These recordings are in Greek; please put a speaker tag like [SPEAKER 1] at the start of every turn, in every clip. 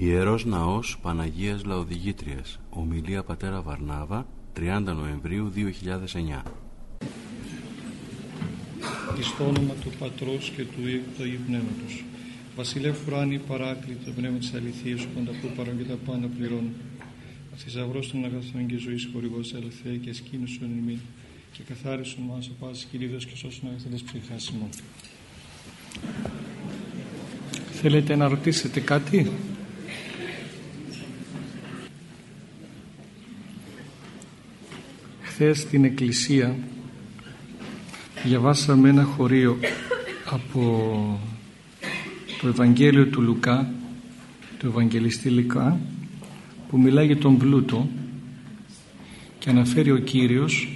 [SPEAKER 1] Ιερός Ναός Παναγίας Λαοδηγήτριας. Ομιλία Πατέρα Βαρνάβα 30 Νοεμβρίου 2009
[SPEAKER 2] Εις το όνομα του Πατρός και του Υιού του Αγίου Πνεύματος. Βασιλεύ Φουράνη παράκλητο πνεύμα της αληθείας σου πανταχού παρόν και τα πάντα πληρώνω Θησαυρός των αγαθών και ζωής χορηγός ελευθέα και σκήνωσον ημί και καθάρισον μας ο πάσης κυρίδος και σώσον αγαθέντες ψυχάς ημών. Θέλετε να ρωτήσετε κάτι; Χθες στην εκκλησία διαβάσαμε ένα χωρίο από το Ευαγγέλιο του Λουκά του Ευαγγελιστή Λουκά που μιλάει για τον πλούτο και αναφέρει ο Κύριος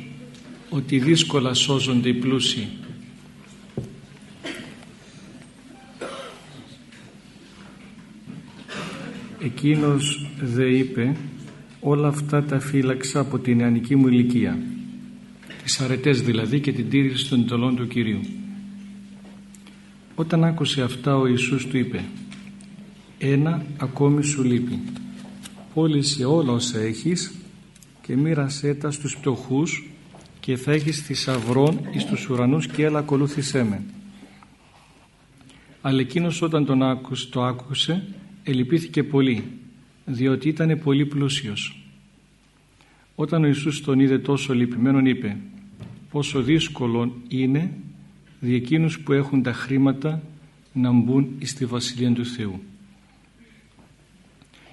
[SPEAKER 2] ότι δύσκολα σώζονται οι πλούσιοι. Εκείνος δε είπε όλα αυτά τα φύλαξα από την νεανική μου ηλικία. Τις αρετές δηλαδή και την τήρηση των εντολών του Κυρίου. Όταν άκουσε αυτά ο Ιησούς του είπε ένα ακόμη σου λείπει. Πώλησε όλα όσα έχεις και μοίρασέ τα στους πτωχούς και θα έχεις θησαυρών εις τους ουρανούς και έλα ακολούθησέ με αλλά εκείνος όταν τον άκουσε, το άκουσε ελυπήθηκε πολύ διότι ήταν πολύ πλούσιος όταν ο Ιησούς τον είδε τόσο λυπημένον είπε πόσο δύσκολο είναι δι' εκείνους που έχουν τα χρήματα να μπουν στη Βασιλεία του Θεού.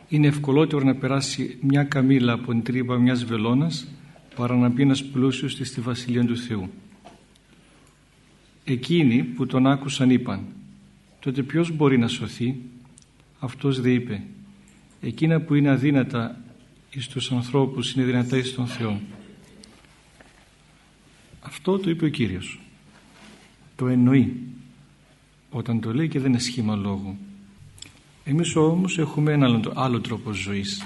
[SPEAKER 2] Είναι ευκολότερο να περάσει μια καμήλα από την τρύπα μιας βελόνας παρά να μπει ένας πλούσιος στη Βασιλεία του Θεού. Εκείνοι που τον άκουσαν είπαν τότε ποιος μπορεί να σωθεί; Αυτός δεν είπε εκείνα που είναι αδύνατα εις τους ανθρώπους είναι δυνατά εις τον Θεό. Αυτό το είπε ο Κύριος. Το εννοεί όταν το λέει και δεν είναι σχήμα λόγου. Εμείς όμως έχουμε ένα άλλο τρόπο ζωής.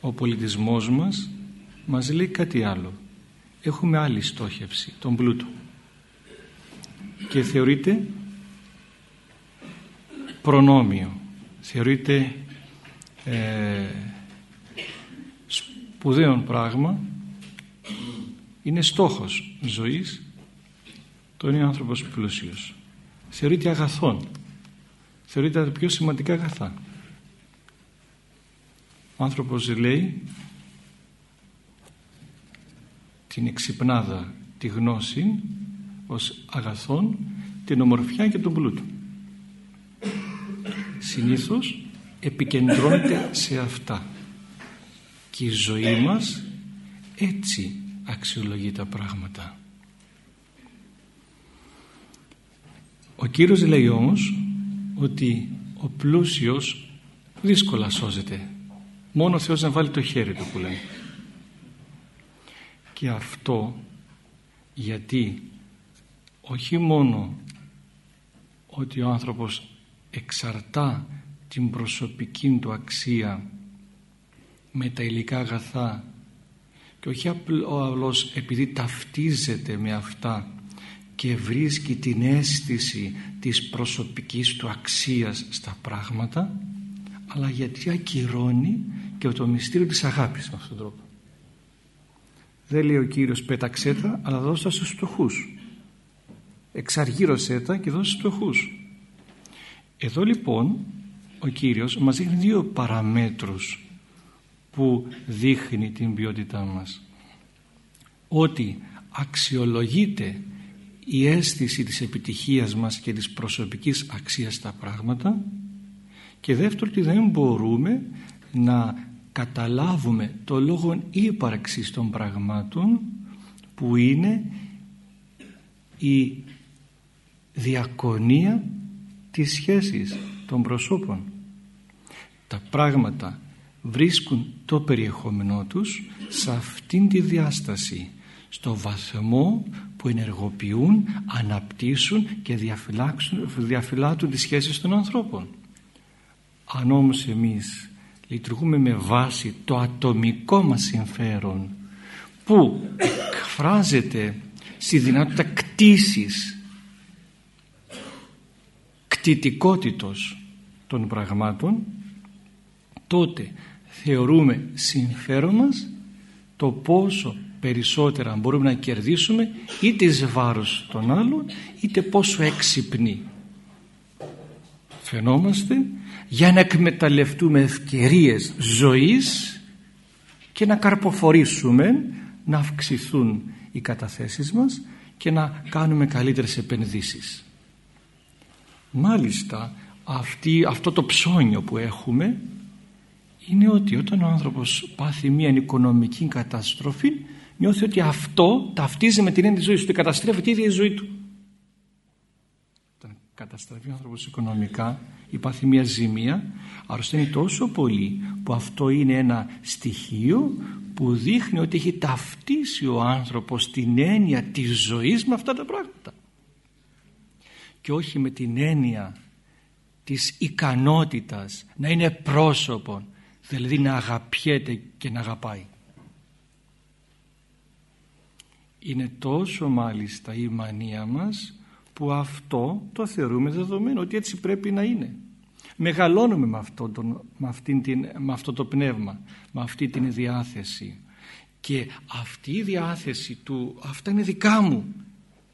[SPEAKER 2] Ο πολιτισμός μας μας λέει κάτι άλλο. Έχουμε άλλη στόχευση τον πλούτο. Και θεωρείται προνόμιο. Θεωρείται ε, σπουδαίο πράγμα είναι στόχος ζωής το είναι ο άνθρωπος πλούσιος. Θεωρείται αγαθόν. Θεωρείται τα πιο σημαντικά αγαθά. Ο άνθρωπος λέει την εξυπνάδα τη γνώση ως αγαθόν την ομορφιά και τον πλούτο. Συνήθως επικεντρώνεται σε αυτά. Και η ζωή μας έτσι αξιολογεί τα πράγματα. Ο Κύριος λέει όμως ότι ο πλούσιος δύσκολα σώζεται. Μόνο ο Θεός να βάλει το χέρι του που λένε. Και αυτό γιατί όχι μόνο ότι ο άνθρωπος εξαρτά την προσωπική του αξία με τα υλικά αγαθά και όχι απλώς επειδή ταυτίζεται με αυτά και βρίσκει την αίσθηση της προσωπικής του αξίας στα πράγματα αλλά γιατί ακυρώνει και το μυστήριο της αγάπης με αυτόν τον τρόπο. Δεν λέει ο Κύριος πέταξέ τα αλλά δώσ' τα στους φτωχούς. Εξαργύρωσέ τα και δώσ' στους φτωχούς. Εδώ λοιπόν ο Κύριος μας δείχνει δύο παραμέτρους που δείχνει την ποιότητά μας. Ότι αξιολογείται η αίσθηση της επιτυχίας μας και της προσωπικής αξίας στα πράγματα και δεύτερο ότι δεν μπορούμε να καταλάβουμε το λόγο ύπαρξης των πραγμάτων που είναι η διακονία της σχέσης των προσώπων. Τα πράγματα βρίσκουν το περιεχόμενό τους σε αυτήν τη διάσταση στο βαθμό που ενεργοποιούν, αναπτύσσουν και διαφυλάτουν τις σχέσεις των ανθρώπων. Αν όμως εμείς λειτουργούμε με βάση το ατομικό μας συμφέρον που εκφράζεται στη δυνατότητα κτήσης κτητικότητος των πραγμάτων τότε θεωρούμε συμφέρον μας το πόσο περισσότερα μπορούμε να κερδίσουμε είτε εις βάρος των άλλων είτε πόσο έξυπνοι φαινόμαστε για να εκμεταλλευτούμε ευκαιρίες ζωής και να καρποφορήσουμε να αυξηθούν οι καταθέσεις μας και να κάνουμε καλύτερες επενδύσεις. Μάλιστα αυτή, αυτό το ψώνιο που έχουμε είναι ότι όταν ο άνθρωπος πάθει μια οικονομική καταστροφή νιώθει ότι αυτό ταυτίζει με την έννοια της ζωής του και καταστρέφει τη ίδια η ζωή του. Όταν καταστρέφει ο άνθρωπος οικονομικά ή πάθει μια ζημία αρρωσταίνει τόσο πολύ που αυτό είναι ένα στοιχείο που δείχνει ότι έχει ταυτίσει ο άνθρωπος την έννοια της ζωής με αυτά τα πράγματα και όχι με την έννοια της ικανότητας να είναι πρόσωπον δηλαδή να αγαπιέται και να αγαπάει. Είναι τόσο μάλιστα η μανία μας που αυτό το θεωρούμε δεδομένο ότι έτσι πρέπει να είναι. Μεγαλώνουμε με αυτό, τον, με, την, με αυτό το πνεύμα με αυτή την διάθεση. Και αυτή η διάθεση του αυτά είναι δικά μου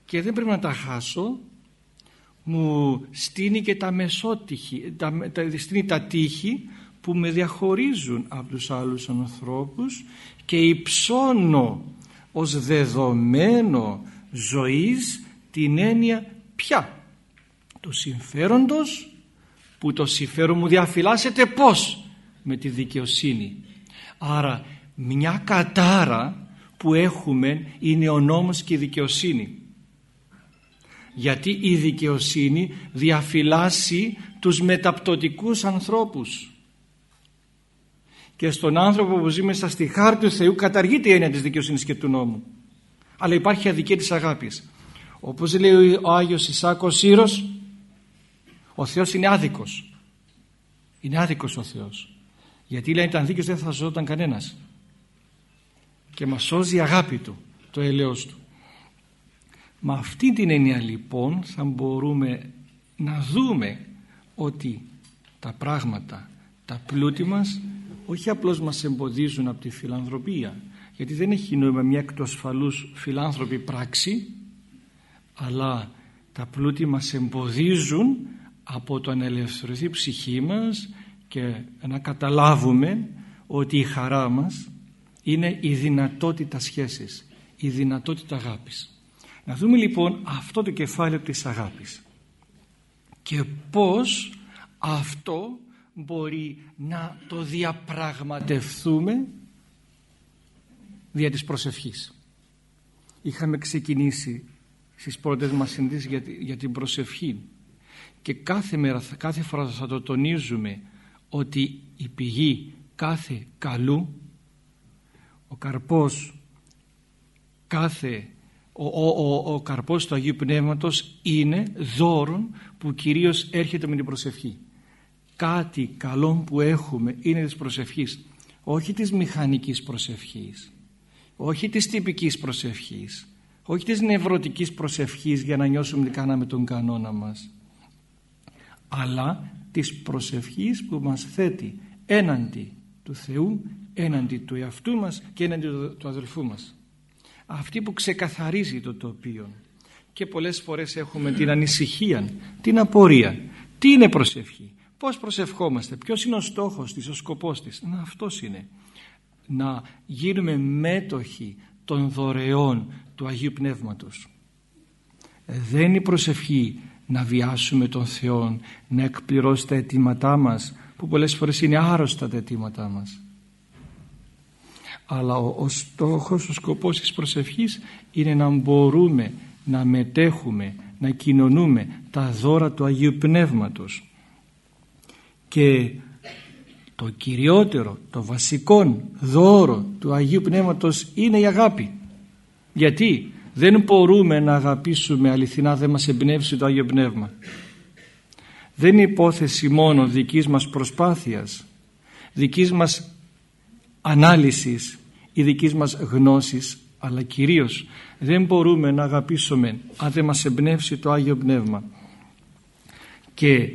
[SPEAKER 2] και δεν πρέπει να τα χάσω μου στείνει και τα μεσότυχη τα, τα, στείνει τα τείχη που με διαχωρίζουν από τους άλλους ανθρώπους και υψώνω ως δεδομένο ζωής την έννοια πια του συμφέροντος που το συμφέρον μου διαφυλάσσεται πως με τη δικαιοσύνη. Άρα μια κατάρα που έχουμε είναι ο νόμος και η δικαιοσύνη γιατί η δικαιοσύνη διαφυλάσσει τους μεταπτωτικούς ανθρώπους. Και στον άνθρωπο που ζει μέσα στη χάρτη του Θεού καταργείται η έννοια της δικαιοσύνης και του νόμου. Αλλά υπάρχει αδικία της αγάπης. Όπως λέει ο Άγιος Ισάκος Σύρος ο Θεός είναι άδικος είναι άδικος ο Θεός. Γιατί λέει ήταν δίκαιος δεν θα ζώταν κανένας. Και μας σώζει η αγάπη του το ελαιός του με αυτή την έννοια λοιπόν θα μπορούμε να δούμε ότι τα πράγματα τα πλούτη μας όχι απλώς μας εμποδίζουν από τη φιλανθρωπία γιατί δεν έχει νόημα μια εκ του ασφαλούς φιλάνθρωπη πράξη αλλά τα πλούτη μας εμποδίζουν από το να ελευθερωθεί η ψυχή μας και να καταλάβουμε ότι η χαρά μας είναι η δυνατότητα σχέσης, η δυνατότητα αγάπης. Να δούμε λοιπόν αυτό το κεφάλαιο της αγάπης και πώς αυτό μπορεί να το διαπραγματευτούμε δια της προσευχής. Είχαμε ξεκινήσει στις πρώτες μας συνδύσεις για, για την προσευχή και κάθε μέρα, κάθε φορά θα το τονίζουμε ότι η πηγή κάθε καλού ο καρπός κάθε ο, ο, ο, καρπός του Αγίου Πνεύματος είναι δώρον που κυρίως έρχεται με την προσευχή. Κάτι καλό που έχουμε είναι της προσευχής όχι της μηχανικής προσευχής όχι της τυπικής προσευχής όχι της νευρωτικής προσευχής για να νιώσουμε ότι κάναμε τον κανόνα μας αλλά της προσευχής που μας θέτει έναντι του Θεού έναντι του εαυτού μας και έναντι του αδελφού μας αυτή που ξεκαθαρίζει το τοπίο και πολλές φορές έχουμε την ανησυχία την απορία τι είναι προσευχή; Πώς προσευχόμαστε, ποιος είναι ο στόχος της, ο σκοπός της; Να αυτός είναι. Να γίνουμε μέτοχοι των δωρεών του Αγίου Πνεύματος. Δεν είναι η προσευχή να βιάσουμε τον Θεό, να εκπληρώσει τα αιτήματά μας, που πολλές φορές είναι άρρωστα τα αιτήματά μας. Αλλά ο, ο στόχος, ο σκοπός της προσευχής είναι να μπορούμε να μετέχουμε, να κοινωνούμε τα δώρα του Αγίου Πνεύματος και το κυριότερο, το βασικό δώρο του Αγίου Πνεύματος είναι η αγάπη. Γιατί δεν μπορούμε να αγαπήσουμε αληθινά δεν μας εμπνεύσει το Άγιο Πνεύμα. Δεν είναι υπόθεση μόνο δικής μας προσπάθειας, δικής μας ανάλυσης ή δικής μας γνώσης, αλλά κυρίως δεν μπορούμε να αγαπήσουμε αν δεν μας εμπνεύσει το Άγιο Πνεύμα. Και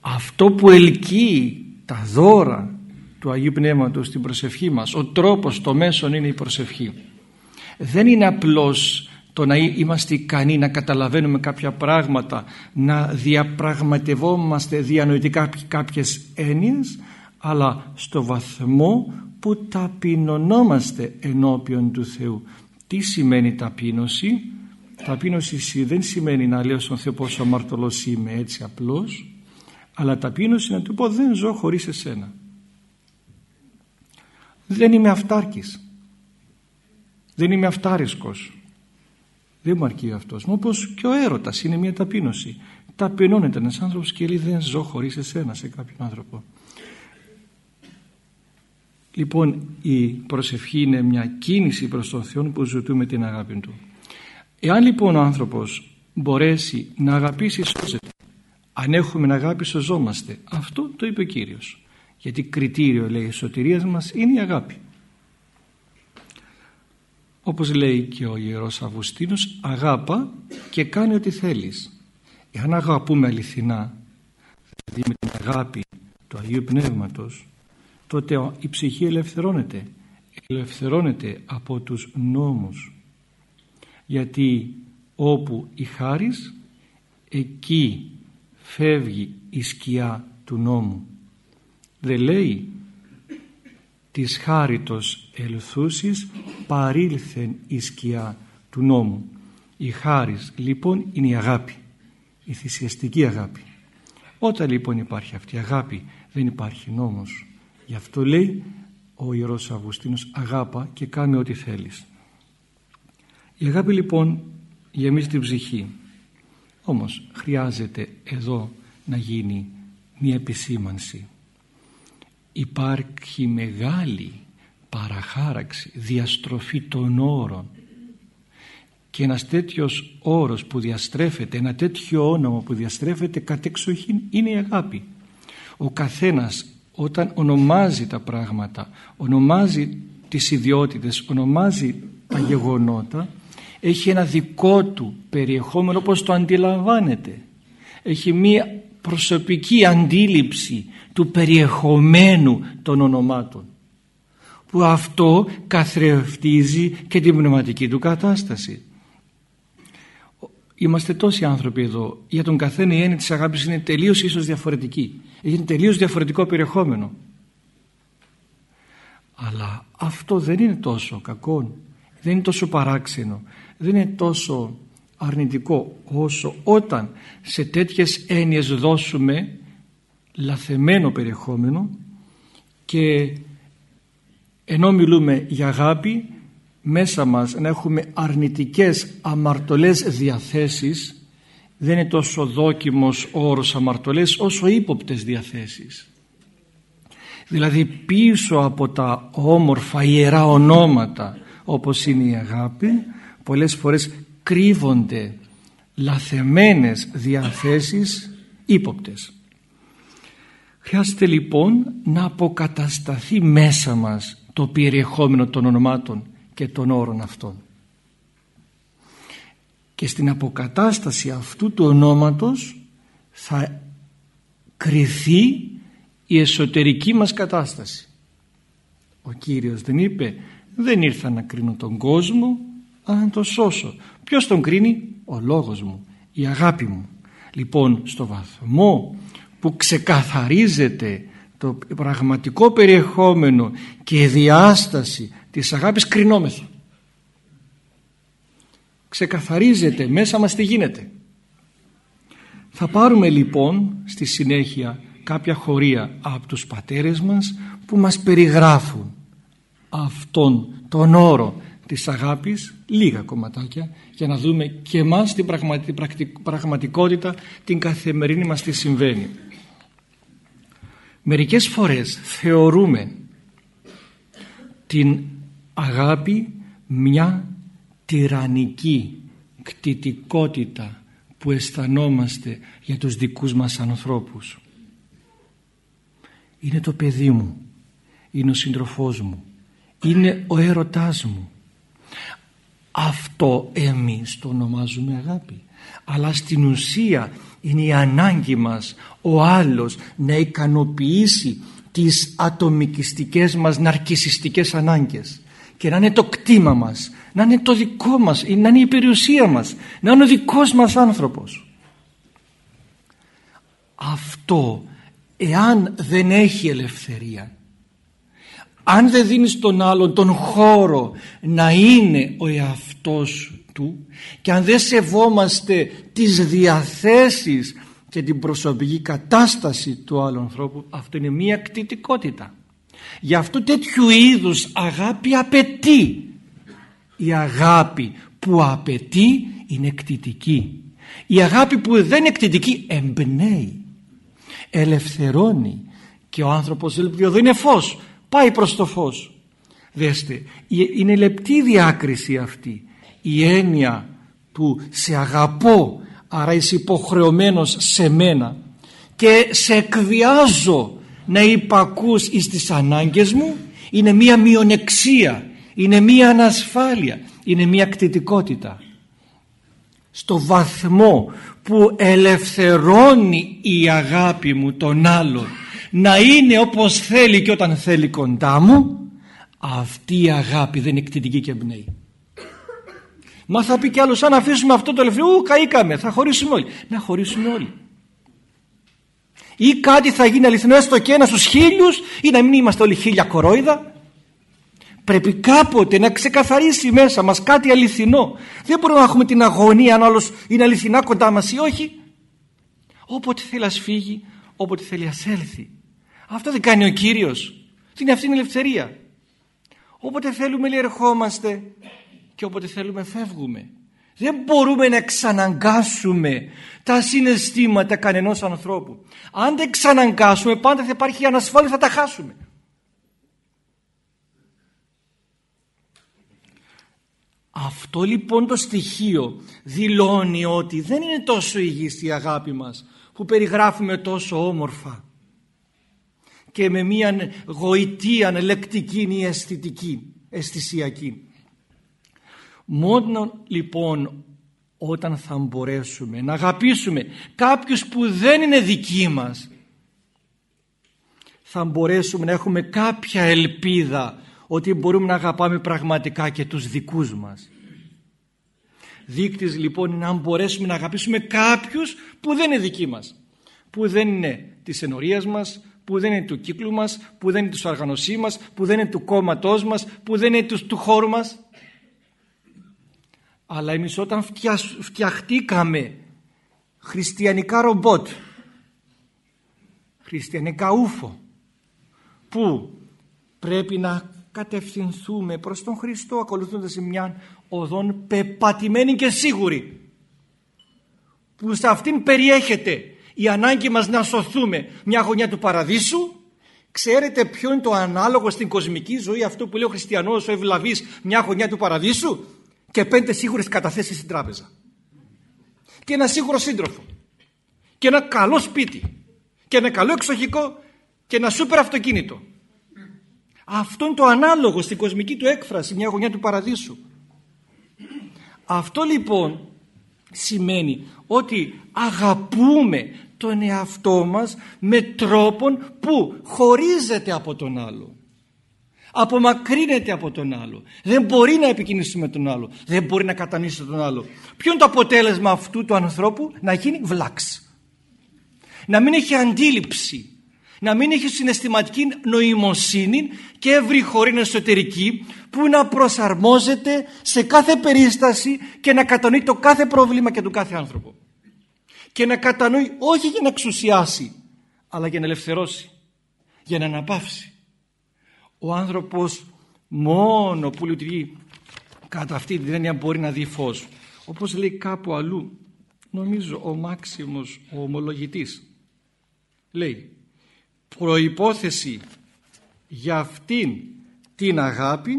[SPEAKER 2] αυτό που ελκύει τα δώρα του Αγίου Πνεύματος στην προσευχή μας ο τρόπος, το μέσον είναι η προσευχή δεν είναι απλώς το να είμαστε ικανοί να καταλαβαίνουμε κάποια πράγματα να διαπραγματευόμαστε διανοητικά κάποιες έννοιες αλλά στο βαθμό που ταπεινωνόμαστε ενώπιον του Θεού. Τι σημαίνει ταπείνωση; Ταπείνωση δεν σημαίνει να λέω στον Θεό πόσο αμαρτωλός είμαι έτσι απλώς αλλά ταπείνωση να του πω δεν ζω χωρίς εσένα. Δεν είμαι αυτάρκης. Δεν είμαι αυτάρισκος δεν μου αρκεί αυτός όπως και ο έρωτας είναι μια ταπείνωση. Ταπεινώνεται ένας άνθρωπος και λέει δεν ζω χωρίς εσένα σε κάποιον άνθρωπο λοιπόν η προσευχή είναι μια κίνηση προς τον Θεό που ζητούμε την αγάπη Του. Εάν λοιπόν ο άνθρωπος μπορέσει να αγαπήσει σώζεται αν έχουμε αγάπη σωζόμαστε αυτό το είπε ο Κύριος. Γιατί κριτήριο λέει η σωτηρίας μας είναι η αγάπη. Όπως λέει και ο Ιερός Αυγουστίνος αγάπα και κάνει ό,τι θέλεις. Εάν αγαπούμε αληθινά δηλαδή με την αγάπη του Αγίου Πνεύματος τότε η ψυχή ελευθερώνεται ελευθερώνεται από τους νόμους. Γιατί όπου η χάρις εκεί φεύγει η σκιά του νόμου. Δεν λέει της χάριτος ελθούσης παρήλθεν η σκιά του νόμου η χάρις λοιπόν είναι η αγάπη η θυσιαστική αγάπη. Όταν λοιπόν υπάρχει αυτή η αγάπη δεν υπάρχει νόμος γι' αυτό λέει ο Ιερός Αυγουστίνος αγάπα και κάνε ό,τι θέλεις η αγάπη λοιπόν γεμίζει την ψυχή. Όμως χρειάζεται εδώ να γίνει μια επισήμανση. Υπάρχει μεγάλη παραχάραξη, διαστροφή των όρων. Και ένας τέτοιος όρος που διαστρέφεται, ένα τέτοιο όνομα που διαστρέφεται κατεξοχήν είναι η αγάπη. Ο καθένας όταν ονομάζει τα πράγματα, ονομάζει τις ιδιότητες, ονομάζει τα γεγονότα, έχει ένα δικό του περιεχόμενο όπως το αντιλαμβάνεται. Έχει μία προσωπική αντίληψη του περιεχομένου των ονομάτων που αυτό καθρεφτίζει και την πνευματική του κατάσταση. Είμαστε τόσοι άνθρωποι εδώ. Για τον καθένα η έννοια της αγάπης είναι τελείως ίσως διαφορετική. Έχει τελείως διαφορετικό περιεχόμενο. Αλλά αυτό δεν είναι τόσο κακό. Δεν είναι τόσο παράξενο. Δεν είναι τόσο αρνητικό όσο όταν σε τέτοιες έννοιες δώσουμε λαθεμένο περιεχόμενο και ενώ μιλούμε για αγάπη μέσα μας να έχουμε αρνητικές αμαρτωλές διαθέσεις δεν είναι τόσο δόκιμος όρος αμαρτωλές όσο ύποπτες διαθέσεις δηλαδή πίσω από τα όμορφα ιερά ονόματα όπως είναι η αγάπη πολλές φορές κρύβονται λαθεμένες διαθέσεις ύποπτες. Χρειάζεται λοιπόν να αποκατασταθεί μέσα μας το περιεχόμενο των ονομάτων και των όρων αυτών. Και στην αποκατάσταση αυτού του ονόματος θα κριθεί η εσωτερική μας κατάσταση. Ο Κύριος δεν είπε δεν ήρθα να κρίνω τον κόσμο αλλά να τον σώσω. Ποιος τον κρίνει; Ο λόγος μου, η αγάπη μου. Λοιπόν, στο βαθμό που ξεκαθαρίζεται το πραγματικό περιεχόμενο και η διάσταση της αγάπης κρινόμεθα. Ξεκαθαρίζεται μέσα μας τι γίνεται. Θα πάρουμε λοιπόν στη συνέχεια κάποια χωρία από τους πατέρες μας που μας περιγράφουν αυτόν τον όρο της αγάπης λίγα κομματάκια για να δούμε και εμάς την πραγματικότητα την καθημερινή μας τι συμβαίνει μερικές φορές θεωρούμε την αγάπη μια τυραννική κτητικότητα που αισθανόμαστε για τους δικούς μας ανθρώπους. Είναι το παιδί μου. Είναι ο σύντροφός μου. Είναι ο έρωτάς μου. Αυτό εμείς το ονομάζουμε αγάπη. Αλλά στην ουσία είναι η ανάγκη μας ο άλλος να ικανοποιήσει τις ατομικιστικές μας ναρκισιστικές ανάγκες και να είναι το κτήμα μας, να είναι το δικό μας, να είναι η περιουσία μας, να είναι ο δικός μας άνθρωπος. Αυτό εάν δεν έχει ελευθερία αν δεν δίνεις στον άλλον τον χώρο να είναι ο εαυτός του και αν δεν σεβόμαστε τις διαθέσεις και την προσωπική κατάσταση του άλλου ανθρώπου αυτό είναι μία κτητικότητα γι' αυτό τέτοιου είδους αγάπη απαιτεί. Η αγάπη που απαιτεί είναι κτητική η αγάπη που δεν είναι κτητική εμπνέει ελευθερώνει. Και ο άνθρωπος εδώ είναι φως. Πάει προς το φως. Δέστε είναι λεπτή διάκριση αυτή. Η έννοια του σε αγαπώ άρα είσαι υποχρεωμένος σε μένα και σε εκβιάζω να υπακούς εις τις ανάγκες μου είναι μία μειονεξία είναι μία ανασφάλεια είναι μία κτητικότητα στο βαθμό που ελευθερώνει η αγάπη μου τον άλλον να είναι όπως θέλει και όταν θέλει κοντά μου αυτή η αγάπη δεν είναι κτητική και εμπνέει Μα θα πει κι άλλος αν αφήσουμε αυτό το ελευθερίο, ου καήκαμε, θα χωρίσουμε όλοι. Να χωρίσουμε όλοι. Ή κάτι θα γίνει αληθινό έστω και ένας στους χίλιους ή να μην είμαστε όλοι χίλια κορόιδα. Πρέπει κάποτε να ξεκαθαρίσει μέσα μας κάτι αληθινό. Δεν μπορούμε να έχουμε την αγωνία αν άλλος είναι αληθινά κοντά μας ή όχι. Όποτε θέλει ας φύγει, όποτε θέλει ας έλθει. Αυτό δεν κάνει ο Κύριος. Είναι αυτή η ελευθερία. Όποτε θέλουμε λέει ερχόμαστε και όποτε θέλουμε φεύγουμε. Δεν μπορούμε να εξαναγκάσουμε τα συναισθήματα κανενός ανθρώπου. Αν δεν εξαναγκάσουμε πάντα θα υπάρχει ανασφάλεια θα τα χάσουμε. Αυτό λοιπόν το στοιχείο δηλώνει ότι δεν είναι τόσο υγιής η αγάπη μας που περιγράφουμε τόσο όμορφα και με μια γοητεία ανελεκτική ή αισθητική, αισθησιακή. Μόνο λοιπόν όταν θα μπορέσουμε να αγαπήσουμε κάποιους που δεν είναι δικοί μας θα μπορέσουμε να έχουμε κάποια ελπίδα ότι μπορούμε να αγαπάμε πραγματικά και τους δικούς μας. Δείκτης λοιπόν είναι να μπορέσουμε να αγαπήσουμε κάποιους που δεν είναι δικοί μας. Που δεν είναι της ενορίας μας, που δεν είναι του κύκλου μας, που δεν είναι της οργανωσή μας, που δεν είναι του κόμματός μας, που δεν είναι τους, του χώρου μας. Αλλά εμείς όταν φτιαχτήκαμε χριστιανικά ρομπότ, χριστιανικά ούφο, που πρέπει να κατευθυνθούμε προς τον Χριστό ακολουθώντας μια οδόν πεπατημένη και σίγουρη που σε αυτήν περιέχεται η ανάγκη μας να σωθούμε μια γωνιά του παραδείσου. Ξέρετε ποιο είναι το ανάλογο στην κοσμική ζωή αυτό που λέει ο χριστιανός ο ευλαβής μια γωνιά του παραδείσου και πέντε σίγουρες καταθέσεις στην τράπεζα. Και ένα σίγουρο σύντροφο. Και ένα καλό σπίτι. Και ένα καλό εξοχικό. Και ένα σούπερ αυτοκίνητο. Αυτό είναι το ανάλογο στην κοσμική του έκφραση μια γωνιά του παραδείσου. Αυτό λοιπόν σημαίνει ότι αγαπούμε τον εαυτό μας με τρόπον που χωρίζεται από τον άλλο απομακρύνεται από τον άλλο. Δεν μπορεί να επικοινωνήσει με τον άλλο. Δεν μπορεί να κατανοήσει τον άλλο. Ποιο είναι το αποτέλεσμα αυτού του ανθρώπου; Να γίνει βλάξ. Να μην έχει αντίληψη. Να μην έχει συναισθηματική νοημοσύνη και ευρυχωρή εσωτερική που να προσαρμόζεται σε κάθε περίσταση και να κατανοεί το κάθε πρόβλημα και του κάθε άνθρωπο. Και να κατανοεί όχι για να εξουσιάσει αλλά για να ελευθερώσει για να αναπαύσει ο άνθρωπος μόνο που λειτουργεί κατά αυτή την έννοια μπορεί να δει φως. Όπως λέει κάπου αλλού νομίζω ο Μάξιμος ο ομολογητής λέει προϋπόθεση για αυτήν την αγάπη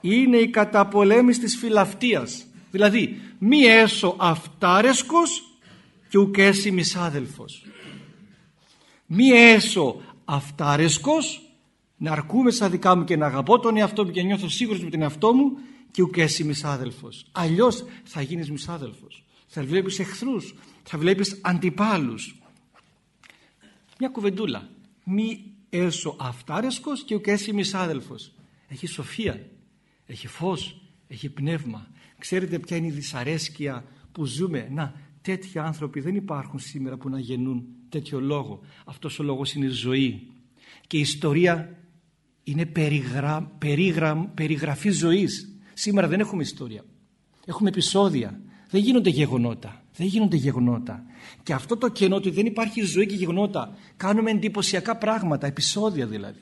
[SPEAKER 2] είναι η καταπολέμηση της φιλαυτίας δηλαδή μη έσω αυτάρεσκος και ουκέσι μισάδελφος μη έσω αυτάρεσκος να αρκούμε σαν δικά μου και να αγαπώ τον εαυτό μου και νιώθω σίγουρος με τον εαυτό μου και ουκ εσύ μισάδελφος. Αλλιώς θα γίνεις μισάδελφος. Θα βλέπεις εχθρούς, θα βλέπεις αντιπάλους. Μια κουβεντούλα. Μη έσω αυτάρεσκος και ουκ έσυ μισάδελφος. Έχει σοφία, έχει φως, έχει πνεύμα. Ξέρετε ποια είναι η δυσαρέσκεια που ζούμε. Να, τέτοιοι άνθρωποι δεν υπάρχουν σήμερα που να γεννούν τέτοιο λόγο. Αυτός ο λόγος είναι ζωή. Και η ιστορία είναι περιγρα... Περιγρα... περιγραφή ζωής. Σήμερα δεν έχουμε ιστορία. Έχουμε επεισόδια. Δεν γίνονται γεγονότα. Δεν γίνονται γεγονότα. Και αυτό το κενό ότι δεν υπάρχει ζωή και γεγονότα. Κάνουμε εντυπωσιακά πράγματα, επεισόδια δηλαδή.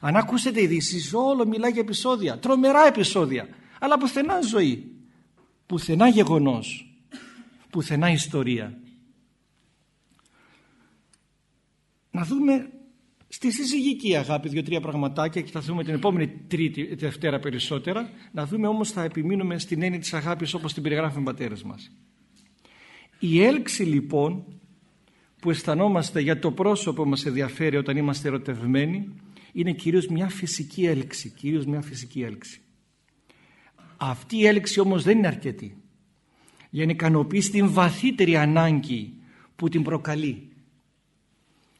[SPEAKER 2] Αν ακούσετε ειδήσει, όλο μιλάει για επεισόδια. Τρομερά επεισόδια. Αλλά πουθενά ζωή. Πουθενά γεγονός. Πουθενά ιστορία. Να δούμε στη συζυγική αγάπη δύο-τρία πραγματάκια και θα δούμε την επόμενη τρίτη, Δευτέρα περισσότερα. Να δούμε όμως θα επιμείνουμε στην έννοια της αγάπης όπως την περιγράφουν οι πατέρες μας. Η έλξη λοιπόν που αισθανόμαστε για το πρόσωπο που μας ενδιαφέρει όταν είμαστε ερωτευμένοι είναι κυρίως μια φυσική έλξη. Κυρίως μια φυσική έλξη. Αυτή η έλξη όμως δεν είναι αρκετή για να ικανοποιήσει την βαθύτερη ανάγκη που την προκαλεί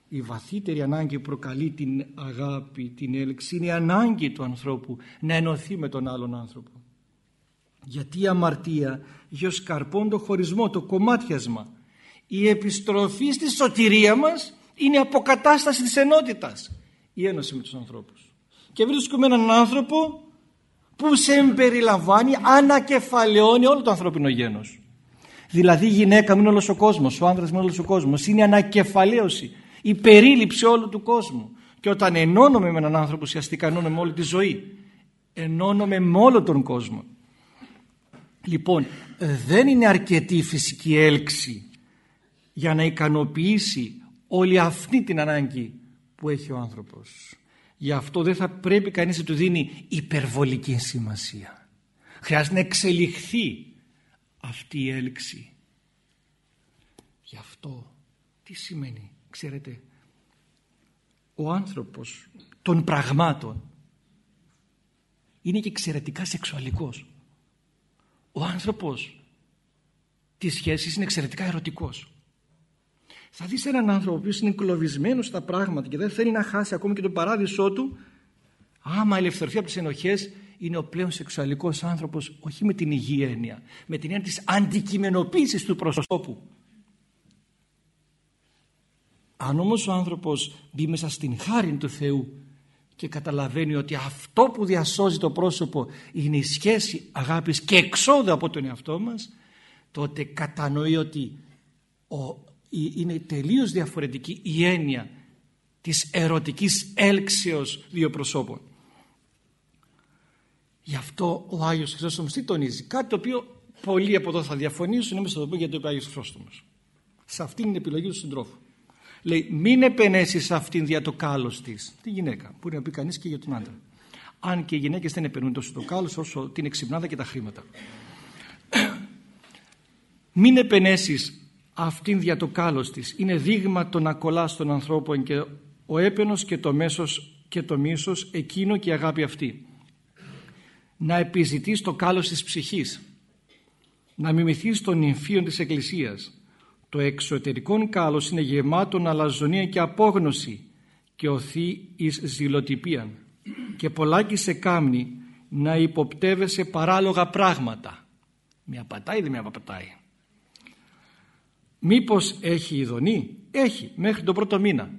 [SPEAKER 2] η βαθύτερη ανάγκη που προκαλεί την αγάπη, την έλξη είναι η ανάγκη του ανθρώπου να ενωθεί με τον άλλον άνθρωπο. Γιατί η αμαρτία έχει ως καρπόν το χωρισμό, το κομμάτιασμα. Η επιστροφή στη σωτηρία μας είναι η αποκατάσταση της ενότητας. Η ένωση με τους ανθρώπους. Και βρίσκουμε έναν άνθρωπο που σε εμπεριλαμβάνει, ανακεφαλαιώνει όλο το ανθρώπινο γένος. Δηλαδή η γυναίκα μην είναι όλος ο κόσμος, ο άνδρας μην είναι όλος ο κόσμος. Είναι ανακεφαλαίωση η περίληψη όλου του κόσμου. Και όταν ενώνομαι με έναν άνθρωπο ουσιαστικά ενώνομαι με όλη τη ζωή. Ενώνομαι με όλο τον κόσμο. Λοιπόν, δεν είναι αρκετή η φυσική έλξη για να ικανοποιήσει όλη αυτή την ανάγκη που έχει ο άνθρωπος. Γι' αυτό δεν θα πρέπει κανείς να του δίνει υπερβολική σημασία. Χρειάζεται να εξελιχθεί αυτή η έλξη. Γι' αυτό τι σημαίνει Ξέρετε, ο άνθρωπος των πραγμάτων είναι και εξαιρετικά σεξουαλικός. Ο άνθρωπος της σχέσης είναι εξαιρετικά ερωτικός. Θα δεις έναν άνθρωπο που είναι εγκλωβισμένος στα πράγματα και δεν θέλει να χάσει ακόμη και τον παράδεισό του άμα ελευθερωθεί από τις ενοχές είναι ο πλέον σεξουαλικός άνθρωπος όχι με την υγιή έννοια με την έννοια της αντικειμενοποίησης του προσώπου αν όμως ο άνθρωπος μπει μέσα στην χάρη του Θεού και καταλαβαίνει ότι αυτό που διασώζει το πρόσωπο είναι η σχέση αγάπης και εξόδου από τον εαυτό μας τότε κατανοεί ότι ο, είναι τελείως διαφορετική η έννοια της ερωτικής έλξεως δύο προσώπων. Γι' αυτό ο Άγιος Χρυσόστομος τι τονίζει; Κάτι το οποίο πολλοί από εδώ θα διαφωνήσουν, εμείς θα το πω γιατί το είπε ο Άγιος Χρυσόστομος. Σε αυτήν την επιλογή του συντρόφου. Λέει μην επενέσεις αυτήν δια το κάλος της. Τη γυναίκα. Μπορεί να πει κανείς και για τον άντρα. Αν και οι γυναίκες δεν επενούν τόσο το κάλος όσο την εξυπνάδα και τα χρήματα. μην επενέσεις αυτήν δια το κάλος της. Είναι δείγμα το να κολλάς στον ανθρώπο και ο έπαινος και το μέσος και το μίσος εκείνο και η αγάπη αυτή. Να επιζητείς το κάλος της ψυχής. Να μιμηθείς των νυμφίων της Εκκλησίας το εξωτερικό κάλος είναι γεμάτο αλαζονία και απόγνωση και οθεί εις ζηλοτυπία και πολλάκι σε κάμνη να υποπτεύεσαι παράλογα πράγματα. Μια πατάει δεν μια πατάει. Μήπως έχει ειδονή; Έχει μέχρι τον πρώτο μήνα.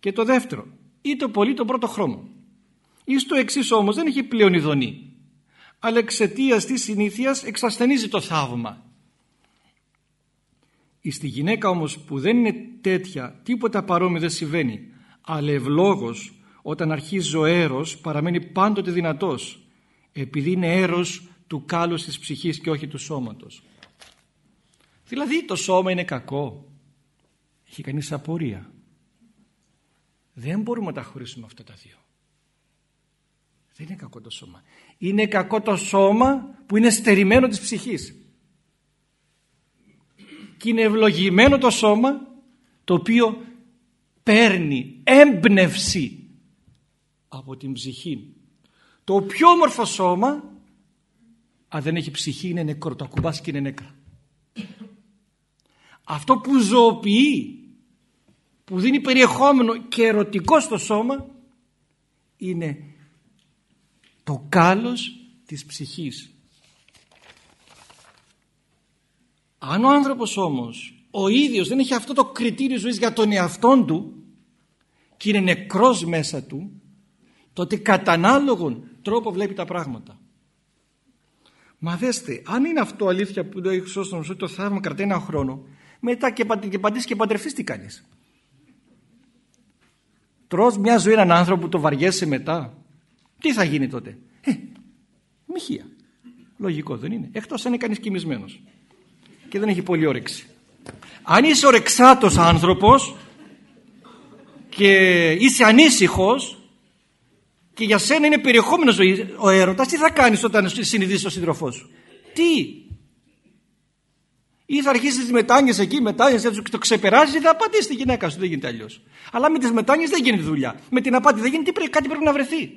[SPEAKER 2] Και το δεύτερο ή το πολύ τον πρώτο χρόνο. Ή στο εξής όμως δεν έχει πλέον ειδονή. Αλλά εξαιτίας της συνήθειας εξασθενίζει το θαύμα Στη γυναίκα όμως που δεν είναι τέτοια τίποτα παρόμοιο δεν συμβαίνει αλλά ευλόγος όταν αρχίζει ο έρος παραμένει πάντοτε δυνατός επειδή είναι έρος του κάλους της ψυχής και όχι του σώματος. Δηλαδή το σώμα είναι κακό. Έχει κανείς απορία. Δεν μπορούμε να τα χωρίσουμε αυτά τα δύο. Δεν είναι κακό το σώμα. Είναι κακό το σώμα που είναι στερημένο της ψυχής και είναι ευλογημένο το σώμα το οποίο παίρνει έμπνευση από την ψυχή. Το πιο όμορφο σώμα αν δεν έχει ψυχή είναι νεκρό, το ακουμπάς και είναι νεκρά. Αυτό που ζωοποιεί, που δίνει περιεχόμενο και ερωτικό στο σώμα είναι το κάλος της ψυχής. Αν ο άνθρωπος όμως ο ίδιος δεν έχει αυτό το κριτήριο ζωής για τον εαυτόν του και είναι νεκρός μέσα του τότε κατά ανάλογον τρόπο βλέπει τα πράγματα. Μα δέστε, αν είναι αυτό αλήθεια που το έχει σώσει ότι το θαύμα κρατάει ένα χρόνο, μετά και, και παντήσει και παντρευτείς τι κάνεις; Τρως μια ζωή έναν άνθρωπο που το βαριέσαι μετά; Τι θα γίνει τότε; Ε, μοιχεία. Λογικό δεν είναι. Εκτός αν είναι κανείς κοιμισμένος. Και δεν έχει πολύ όρεξη. Αν είσαι ορεξάτος άνθρωπος και είσαι ανήσυχος και για σένα είναι περιεχόμενο ζωή ο έρωτας, τι θα κάνεις όταν συνειδήσεις τον σύντροφό σου; Τι; Ή θα αρχίσεις τις μετάνοιες εκεί, μετάνοιες, θα το ξεπεράσει ή θα απαντήσεις τη γυναίκα σου. Δεν γίνεται αλλιώς. Αλλά με τις μετάνοιες δεν γίνεται δουλειά. Με την απάτη δεν γίνεται, κάτι πρέπει να βρεθεί.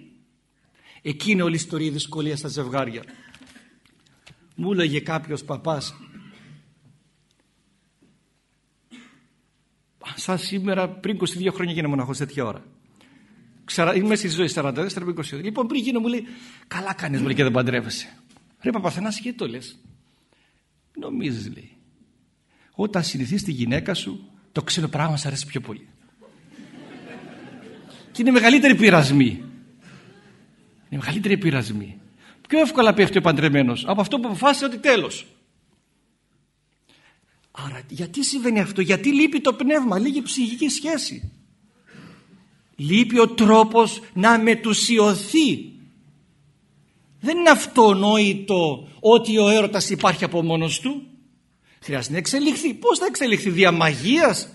[SPEAKER 2] Εκεί είναι όλη η ιστορία η δυσκολία στα ζευγάρια. Μου έλεγε κάποιος παπάς. Σαν σήμερα, πριν 22 χρόνια γίνε μοναχός τέτοια ώρα. Είμαι στη ζωή 44 22. Λοιπόν, πριν γίνω μου λέει, Καλά κάνεις μου και δεν παντρεύεσαι. Ρε Παπαθανάση, γιατί το λες; Νομίζεις, λέει. Όταν συνηθίσει τη γυναίκα σου, το ξένο πράγμα σου αρέσει πιο πολύ. και είναι μεγαλύτερη πειρασμή. Είναι μεγαλύτερη πειρασμή. Πιο εύκολα πέφτει ο παντρεμένος από αυτό που αποφάσισε ότι τέλος. Άρα γιατί συμβαίνει αυτό, γιατί λείπει το πνεύμα, λίγη ψυχική σχέση. Λείπει ο τρόπος να μετουσιωθεί. Δεν είναι αυτονόητο ότι ο έρωτας υπάρχει από μόνος του. Χρειάζεται να εξελιχθεί. Πώς θα εξελιχθεί; Δια μαγείας.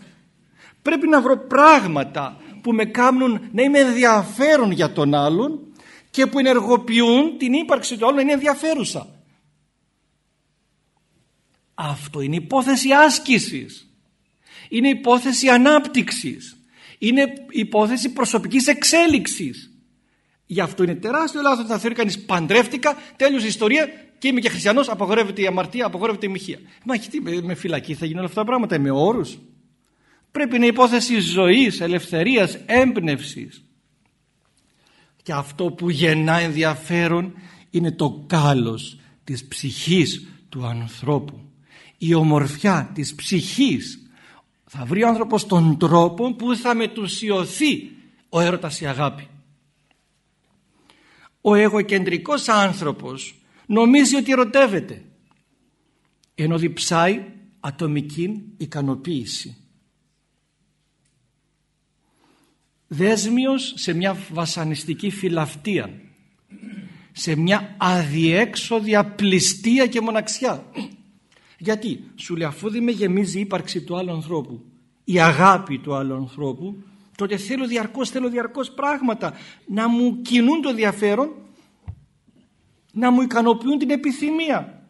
[SPEAKER 2] Πρέπει να βρω πράγματα που με κάνουν να είμαι ενδιαφέρον για τον άλλον και που ενεργοποιούν την ύπαρξη του άλλου να είναι ενδιαφέρουσα. Αυτό είναι υπόθεση άσκησης. Είναι υπόθεση ανάπτυξης. Είναι υπόθεση προσωπικής εξέλιξης. Γι' αυτό είναι τεράστιο λάθος να θεωρεί κανείς παντρεύτηκα, τέλειωσε η ιστορία και είμαι και χριστιανός, απαγορεύεται η αμαρτία, απαγορεύεται η μοιχεία. Μα τι, με φυλακή θα γίνουν όλα αυτά τα πράγματα, με όρους. Πρέπει να είναι υπόθεση ζωής, ελευθερίας, έμπνευσης. Και αυτό που γεννά ενδιαφέρον είναι το κάλος της ψυχής του ανθρώπου. Η ομορφιά της ψυχής θα βρει ο άνθρωπος τον τρόπο που θα μετουσιωθεί ο έρωτας η αγάπη. Ο εγωκεντρικός άνθρωπος νομίζει ότι ερωτεύεται ενώ διψάει ατομική ικανοποίηση. Δέσμιος σε μια βασανιστική φιλαυτία σε μια αδιέξοδια πληστία και μοναξιά γιατί; Σου λέει αφού δεν με γεμίζει η ύπαρξη του άλλου ανθρώπου, η αγάπη του άλλου ανθρώπου, τότε θέλω διαρκώς, θέλω διαρκώς πράγματα να μου κινούν το ενδιαφέρον, να μου ικανοποιούν την επιθυμία.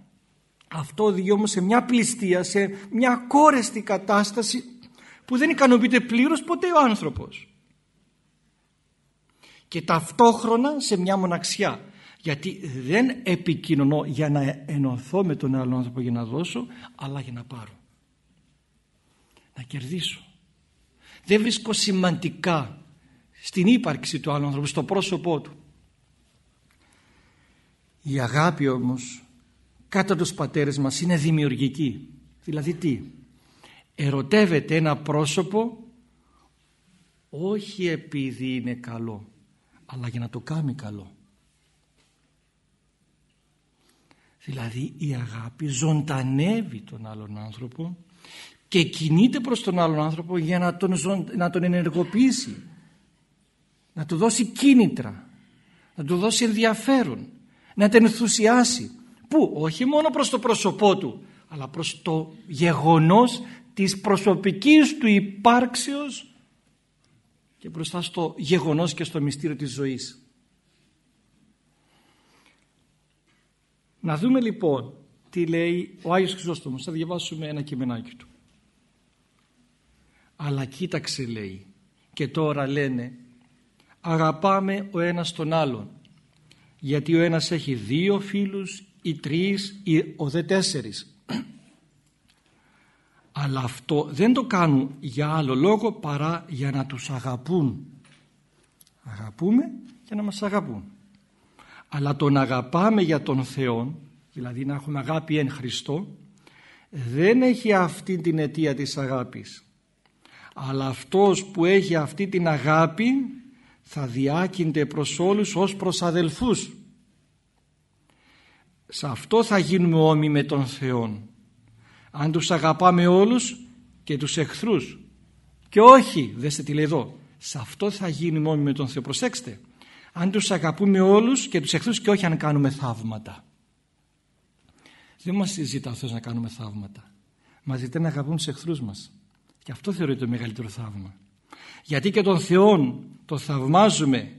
[SPEAKER 2] Αυτό οδηγεί όμως σε μια πληστία, σε μια κόρεστη κατάσταση που δεν ικανοποιείται πλήρως ποτέ ο άνθρωπος. Και ταυτόχρονα σε μια μοναξιά γιατί δεν επικοινωνώ για να ενωθώ με τον άλλον άνθρωπο για να δώσω αλλά για να πάρω. Να κερδίσω. Δεν βρίσκω σημαντικά στην ύπαρξη του άλλου άνθρωπου στο πρόσωπό του. Η αγάπη όμως κάτω τους πατέρες μας είναι δημιουργική. Δηλαδή τι; Ερωτεύεται ένα πρόσωπο όχι επειδή είναι καλό αλλά για να το κάνει καλό Δηλαδή η αγάπη ζωντανεύει τον άλλον άνθρωπο και κινείται προς τον άλλον άνθρωπο για να τον, να τον ενεργοποιήσει, να του δώσει κίνητρα, να του δώσει ενδιαφέρον, να τον ενθουσιάσει. Πού, όχι μόνο προς το πρόσωπό του, αλλά προς το γεγονός της προσωπικής του υπάρξεως και μπροστά στο γεγονός και στο μυστήριο της ζωής. Να δούμε λοιπόν τι λέει ο Άγιος Χρυσόστομος. Θα διαβάσουμε ένα κειμενάκι του. Αλλά κοίταξε λέει και τώρα λένε αγαπάμε ο ένας τον άλλον γιατί ο ένας έχει δύο φίλους ή τρεις ή ο δε τέσσερις. αλλά αυτό δεν το κάνουν για άλλο λόγο παρά για να τους αγαπούν αγαπούμε για να μας αγαπούν αλλά τον αγαπάμε για τον Θεό δηλαδή να έχουμε αγάπη εν Χριστώ δεν έχει αυτή την αιτία της αγάπης. Αλλά αυτός που έχει αυτή την αγάπη θα διάκυνται προς όλους ως προς αδελφούς. Σε αυτό θα γίνουμε όμοι με τον Θεό. Αν τους αγαπάμε όλους και τους εχθρούς. Και όχι, δέστε τι λέει εδώ σε αυτό θα γίνουμε όμοι με τον Θεό. Προσέξτε αν τους αγαπούμε όλους και τους εχθρούς και όχι αν κάνουμε θαύματα. Δεν μας ζητά ο Θεός να κάνουμε θαύματα. Μας ζητά να αγαπούμε τους εχθρούς μας. Και αυτό θεωρείται το μεγαλύτερο θαύμα. Γιατί και τον Θεό το θαυμάζουμε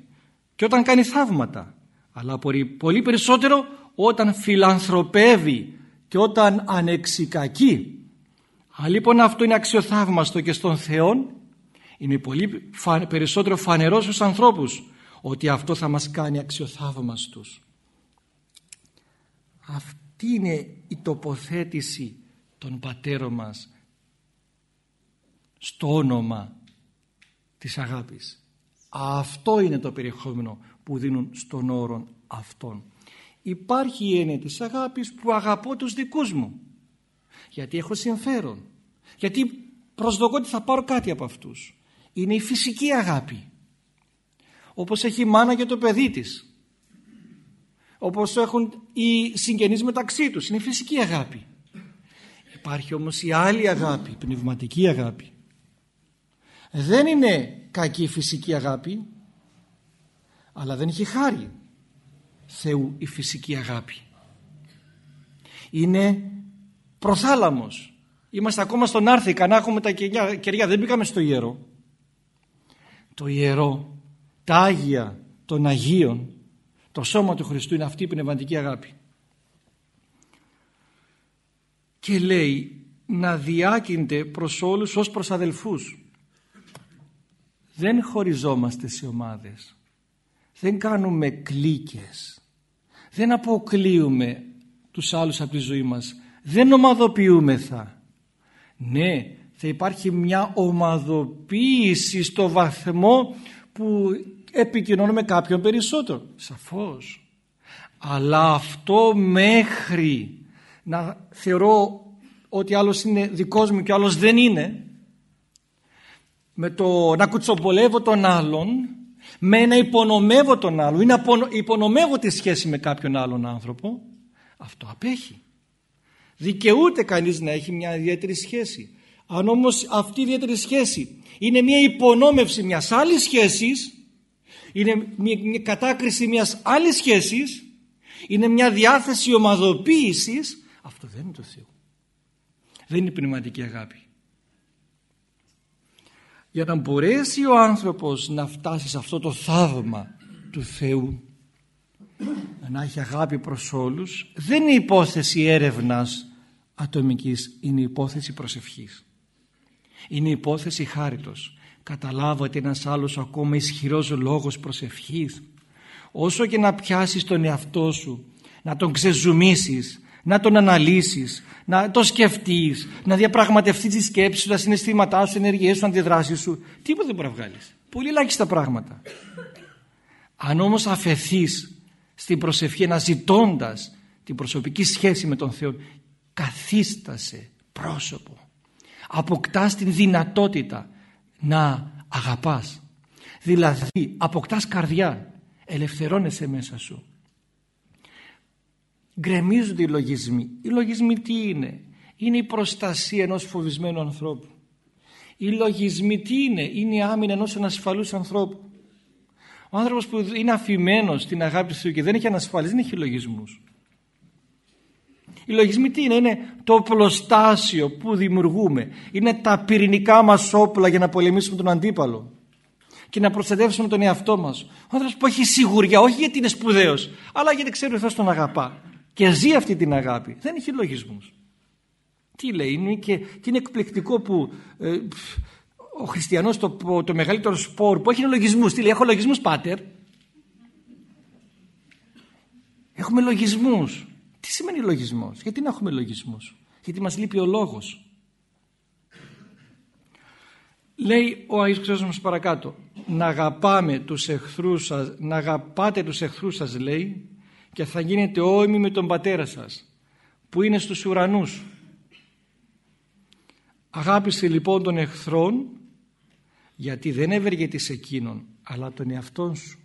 [SPEAKER 2] και όταν κάνει θαύματα. Αλλά πολύ περισσότερο όταν φιλανθρωπεύει και όταν ανεξικακεί. Αν λοιπόν αυτό είναι αξιοθαύμαστο και στον Θεό είναι πολύ περισσότερο φανερός στους ανθρώπους ότι αυτό θα μας κάνει αξιοθαύμαστους. Αυτή είναι η τοποθέτηση των πατέρων μας στο όνομα της αγάπης. Αυτό είναι το περιεχόμενο που δίνουν στον όρο αυτόν υπάρχει η έννοια της αγάπης που αγαπώ τους δικούς μου γιατί έχω συμφέρον γιατί προσδοκώ ότι θα πάρω κάτι από αυτούς είναι η φυσική αγάπη όπως έχει η μάνα για το παιδί της όπως έχουν οι συγγενείς μεταξύ τους είναι η φυσική αγάπη υπάρχει όμως η άλλη αγάπη η πνευματική αγάπη δεν είναι κακή φυσική αγάπη αλλά δεν έχει χάρη Θεού η φυσική αγάπη. Είναι προθάλαμος. Είμαστε ακόμα στον Άρθικα να έχουμε τα κεριά. Δεν μπήκαμε στο ιερό. Το ιερό, τα Άγια των Αγίων, το σώμα του Χριστού είναι αυτή η πνευματική αγάπη. Και λέει να διάκυνται προς όλους ως προς αδελφούς. Δεν χωριζόμαστε σε ομάδες. Δεν κάνουμε κλίκες δεν αποκλείουμε τους άλλους από τη ζωή μας δεν ομαδοποιούμεθα ναι θα υπάρχει μια ομαδοποίηση στο βαθμό που επικοινωνούμε κάποιον περισσότερο. Σαφώς. Αλλά αυτό μέχρι να θεωρώ ότι άλλος είναι δικός μου και άλλος δεν είναι με το να κουτσομπολεύω τον άλλον με να υπονομεύω τον άλλο ή να υπονομεύω τη σχέση με κάποιον άλλον άνθρωπο αυτό απέχει. Δικαιούται κανείς να έχει μια ιδιαίτερη σχέση. Αν όμως αυτή η ιδιαίτερη σχέση είναι μια υπονόμευση μιας άλλης σχέσης είναι μια κατάκριση μιας άλλης σχέσης είναι μια διάθεση ομαδοποίησης. Αυτό δεν είναι το Θεό. Δεν είναι πνευματική αγάπη. Για να μπορέσει ο άνθρωπος να φτάσει σε αυτό το θαύμα του Θεού να έχει αγάπη προς όλους δεν είναι υπόθεση έρευνας ατομικής είναι υπόθεση προσευχής. Είναι υπόθεση χάριτος καταλάβω ένας άλλος ακόμα ισχυρός λόγος προσευχής όσο και να πιάσεις τον εαυτό σου να τον ξεζουμίσεις να τον αναλύσεις, να το σκεφτείς, να διαπραγματευτείς τις σκέψεις σου, τα συναισθήματά σου, τις ενεργειές σου, αντιδράσεις σου. Τίποτα δεν μπορεί να βγάλεις. Πολύ ελάχιστα πράγματα. Αν όμως αφαιθείς στην προσευχή αναζητώντας την προσωπική σχέση με τον Θεό, καθίστασε πρόσωπο. Αποκτάς την δυνατότητα να αγαπάς. Δηλαδή αποκτάς καρδιά, ελευθερώνεσαι μέσα σου γκρεμίζονται οι λογισμοί. Οι λογισμοί τι είναι; Είναι η προστασία ενός φοβισμένου ανθρώπου. Οι λογισμοί τι είναι; Είναι η άμυνα ενός ανασφαλούς ανθρώπου. Ο άνθρωπος που είναι αφημένος στην αγάπη του Θεού και δεν έχει ανασφάλειες δεν έχει λογισμούς. Οι λογισμοί τι είναι, είναι το πλωστάσιο που δημιουργούμε. Είναι τα πυρηνικά μας όπλα για να πολεμήσουμε τον αντίπαλο και να προστατεύσουμε τον εαυτό μας. Ο άνθρωπος που έχει σιγουριά, όχι γιατί είναι σπουδαίος, αλλά γιατί ξέρει ότι θα τον αγαπά και ζει αυτή την αγάπη δεν έχει λογισμούς τι λέει είναι και, και είναι εκπληκτικό που ε, ο χριστιανός το, το μεγαλύτερο σπορ που έχει λογισμούς τι λέει έχω λογισμούς πάτερ; Έχουμε λογισμούς τι σημαίνει λογισμός; Γιατί να έχουμε λογισμούς; Γιατί μας λείπει ο λόγος; Λέει ο Άγιος Χρυσός παρακάτω να αγαπάμε τους εχθρούς σας να αγαπάτε τους εχθρούς σας λέει και θα γίνετε όριμοι με τον πατέρα σας που είναι στους ουρανούς αγάπησε λοιπόν τον εχθρόν γιατί δεν ευεργετείς εκείνον αλλά τον εαυτόν σου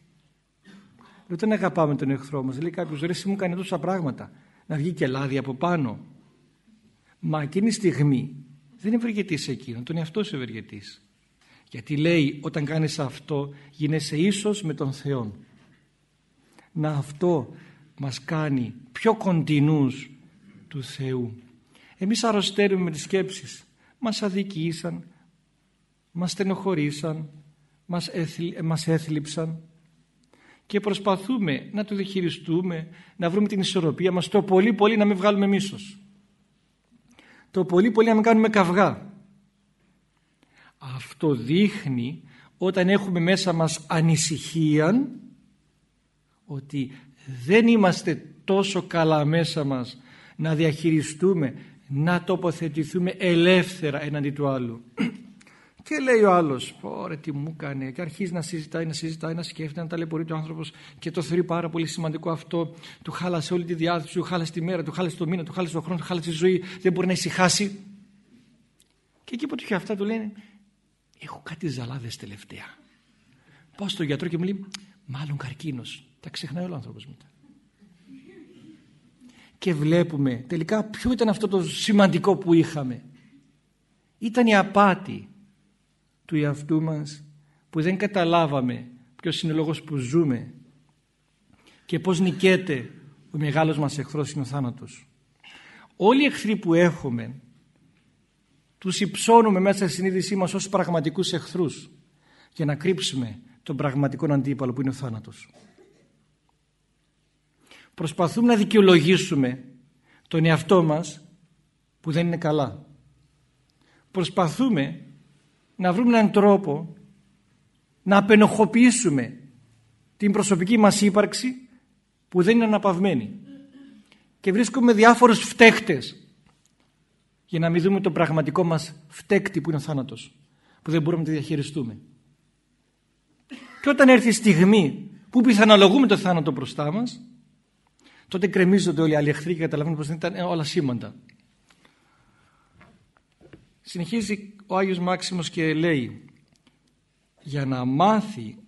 [SPEAKER 2] δεν αγαπάμε τον εχθρό μας λέει κάποιος ρε μου κάνει τόσα πράγματα να βγει και λάδι από πάνω. Μα εκείνη τη στιγμή δεν ευεργετείς εκείνον τον εαυτό σου ευεργετείς. Γιατί λέει όταν κάνεις αυτό γίνεσαι ίσος με τον Θεό να αυτό μας κάνει πιο κοντινούς του Θεού. Εμείς αρρωσταίνουμε με τις σκέψεις. Μας αδικήσαν μας στενοχωρήσαν μας, έθλι, μας έθλιψαν και προσπαθούμε να το διαχειριστούμε να βρούμε την ισορροπία μας το πολύ πολύ να μην βγάλουμε μίσος. Το πολύ πολύ να μην κάνουμε καυγά. Αυτό δείχνει όταν έχουμε μέσα μας ανησυχία ότι δεν είμαστε τόσο καλά μέσα μας να διαχειριστούμε να τοποθετηθούμε ελεύθερα εναντί του άλλου και λέει ο άλλος «Ωρε τι μου έκανε» και αρχίζει να συζητάει, να συζητάει, να σκέφτεται, να ταλαιπωρεί ο άνθρωπος. Και το θεωρεί πάρα πολύ σημαντικό αυτό. Του χάλασε όλη τη διάθεση, του χάλασε τη μέρα, του χάλασε το μήνα, του χάλασε το χρόνο, του χάλασε τη ζωή. Δεν μπορεί να ησυχάσει. Και εκεί που του είχε αυτά του λένε έχω κάτι ζαλάδες τελευταία πάω στο γιατρό και μου λέει μάλλον καρκίνος τα ξεχνάει ο άνθρωπος μετά. Και βλέπουμε τελικά ποιο ήταν αυτό το σημαντικό που είχαμε. Ήταν η απάτη του εαυτού μας που δεν καταλάβαμε ποιος είναι ο λόγος που ζούμε και πως νικέται ο μεγάλος μας εχθρός είναι ο θάνατος. Όλοι οι εχθροί που έχουμε τους υψώνουμε μέσα στη συνείδησή μας ως πραγματικούς εχθρούς για να κρύψουμε τον πραγματικό αντίπαλο που είναι ο θάνατος. Προσπαθούμε να δικαιολογήσουμε τον εαυτό μας που δεν είναι καλά. Προσπαθούμε να βρούμε έναν τρόπο να απενοχοποιήσουμε την προσωπική μας ύπαρξη που δεν είναι αναπαυμένη. Και βρίσκουμε διάφορους φταίχτες για να μην δούμε το πραγματικό μας φτέκτη που είναι ο θάνατος που δεν μπορούμε να τη διαχειριστούμε. Και όταν έρθει η στιγμή που πιθανολογούμε το θάνατο μπροστά μας τότε κρεμίζονται όλοι οι άλλοι εχθροί και καταλαβαίνουν πως δεν ήταν όλα σήμαντα. Συνεχίζει ο Άγιος Μάξιμος και λέει για να μάθει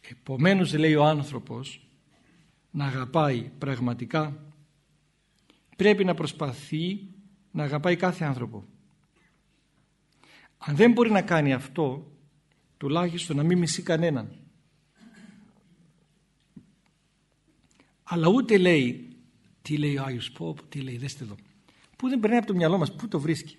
[SPEAKER 2] επομένως λέει ο άνθρωπος να αγαπάει πραγματικά πρέπει να προσπαθεί να αγαπάει κάθε άνθρωπο. Αν δεν μπορεί να κάνει αυτό τουλάχιστον να μην μισεί κανέναν αλλά ούτε λέει τι λέει ο Άγιος πω, τι λέει δέστε εδώ που δεν περνάει από το μυαλό μας πού το βρίσκει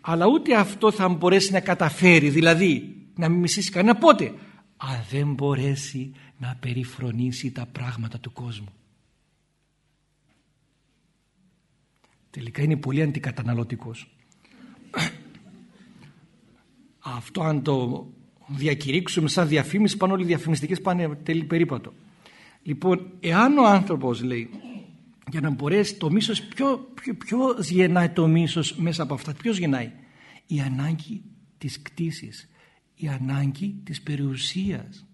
[SPEAKER 2] αλλά ούτε αυτό θα μπορέσει να καταφέρει δηλαδή να μην μισήσει κανένα πότε. Αν δεν μπορέσει να περιφρονήσει τα πράγματα του κόσμου. Τελικά είναι πολύ αντικαταναλωτικός. Αυτό αν το διακηρύξουμε σαν διαφήμιση πάνε όλοι οι διαφημιστικές πάνε τέλει περίπατο. Λοιπόν εάν ο άνθρωπος λέει για να μπορέσει το μίσος ποιο, ποιο, ποιος γεννάει το μίσος μέσα από αυτά ποιος γεννάει; Η ανάγκη της κτήσης η ανάγκη της περιουσίας.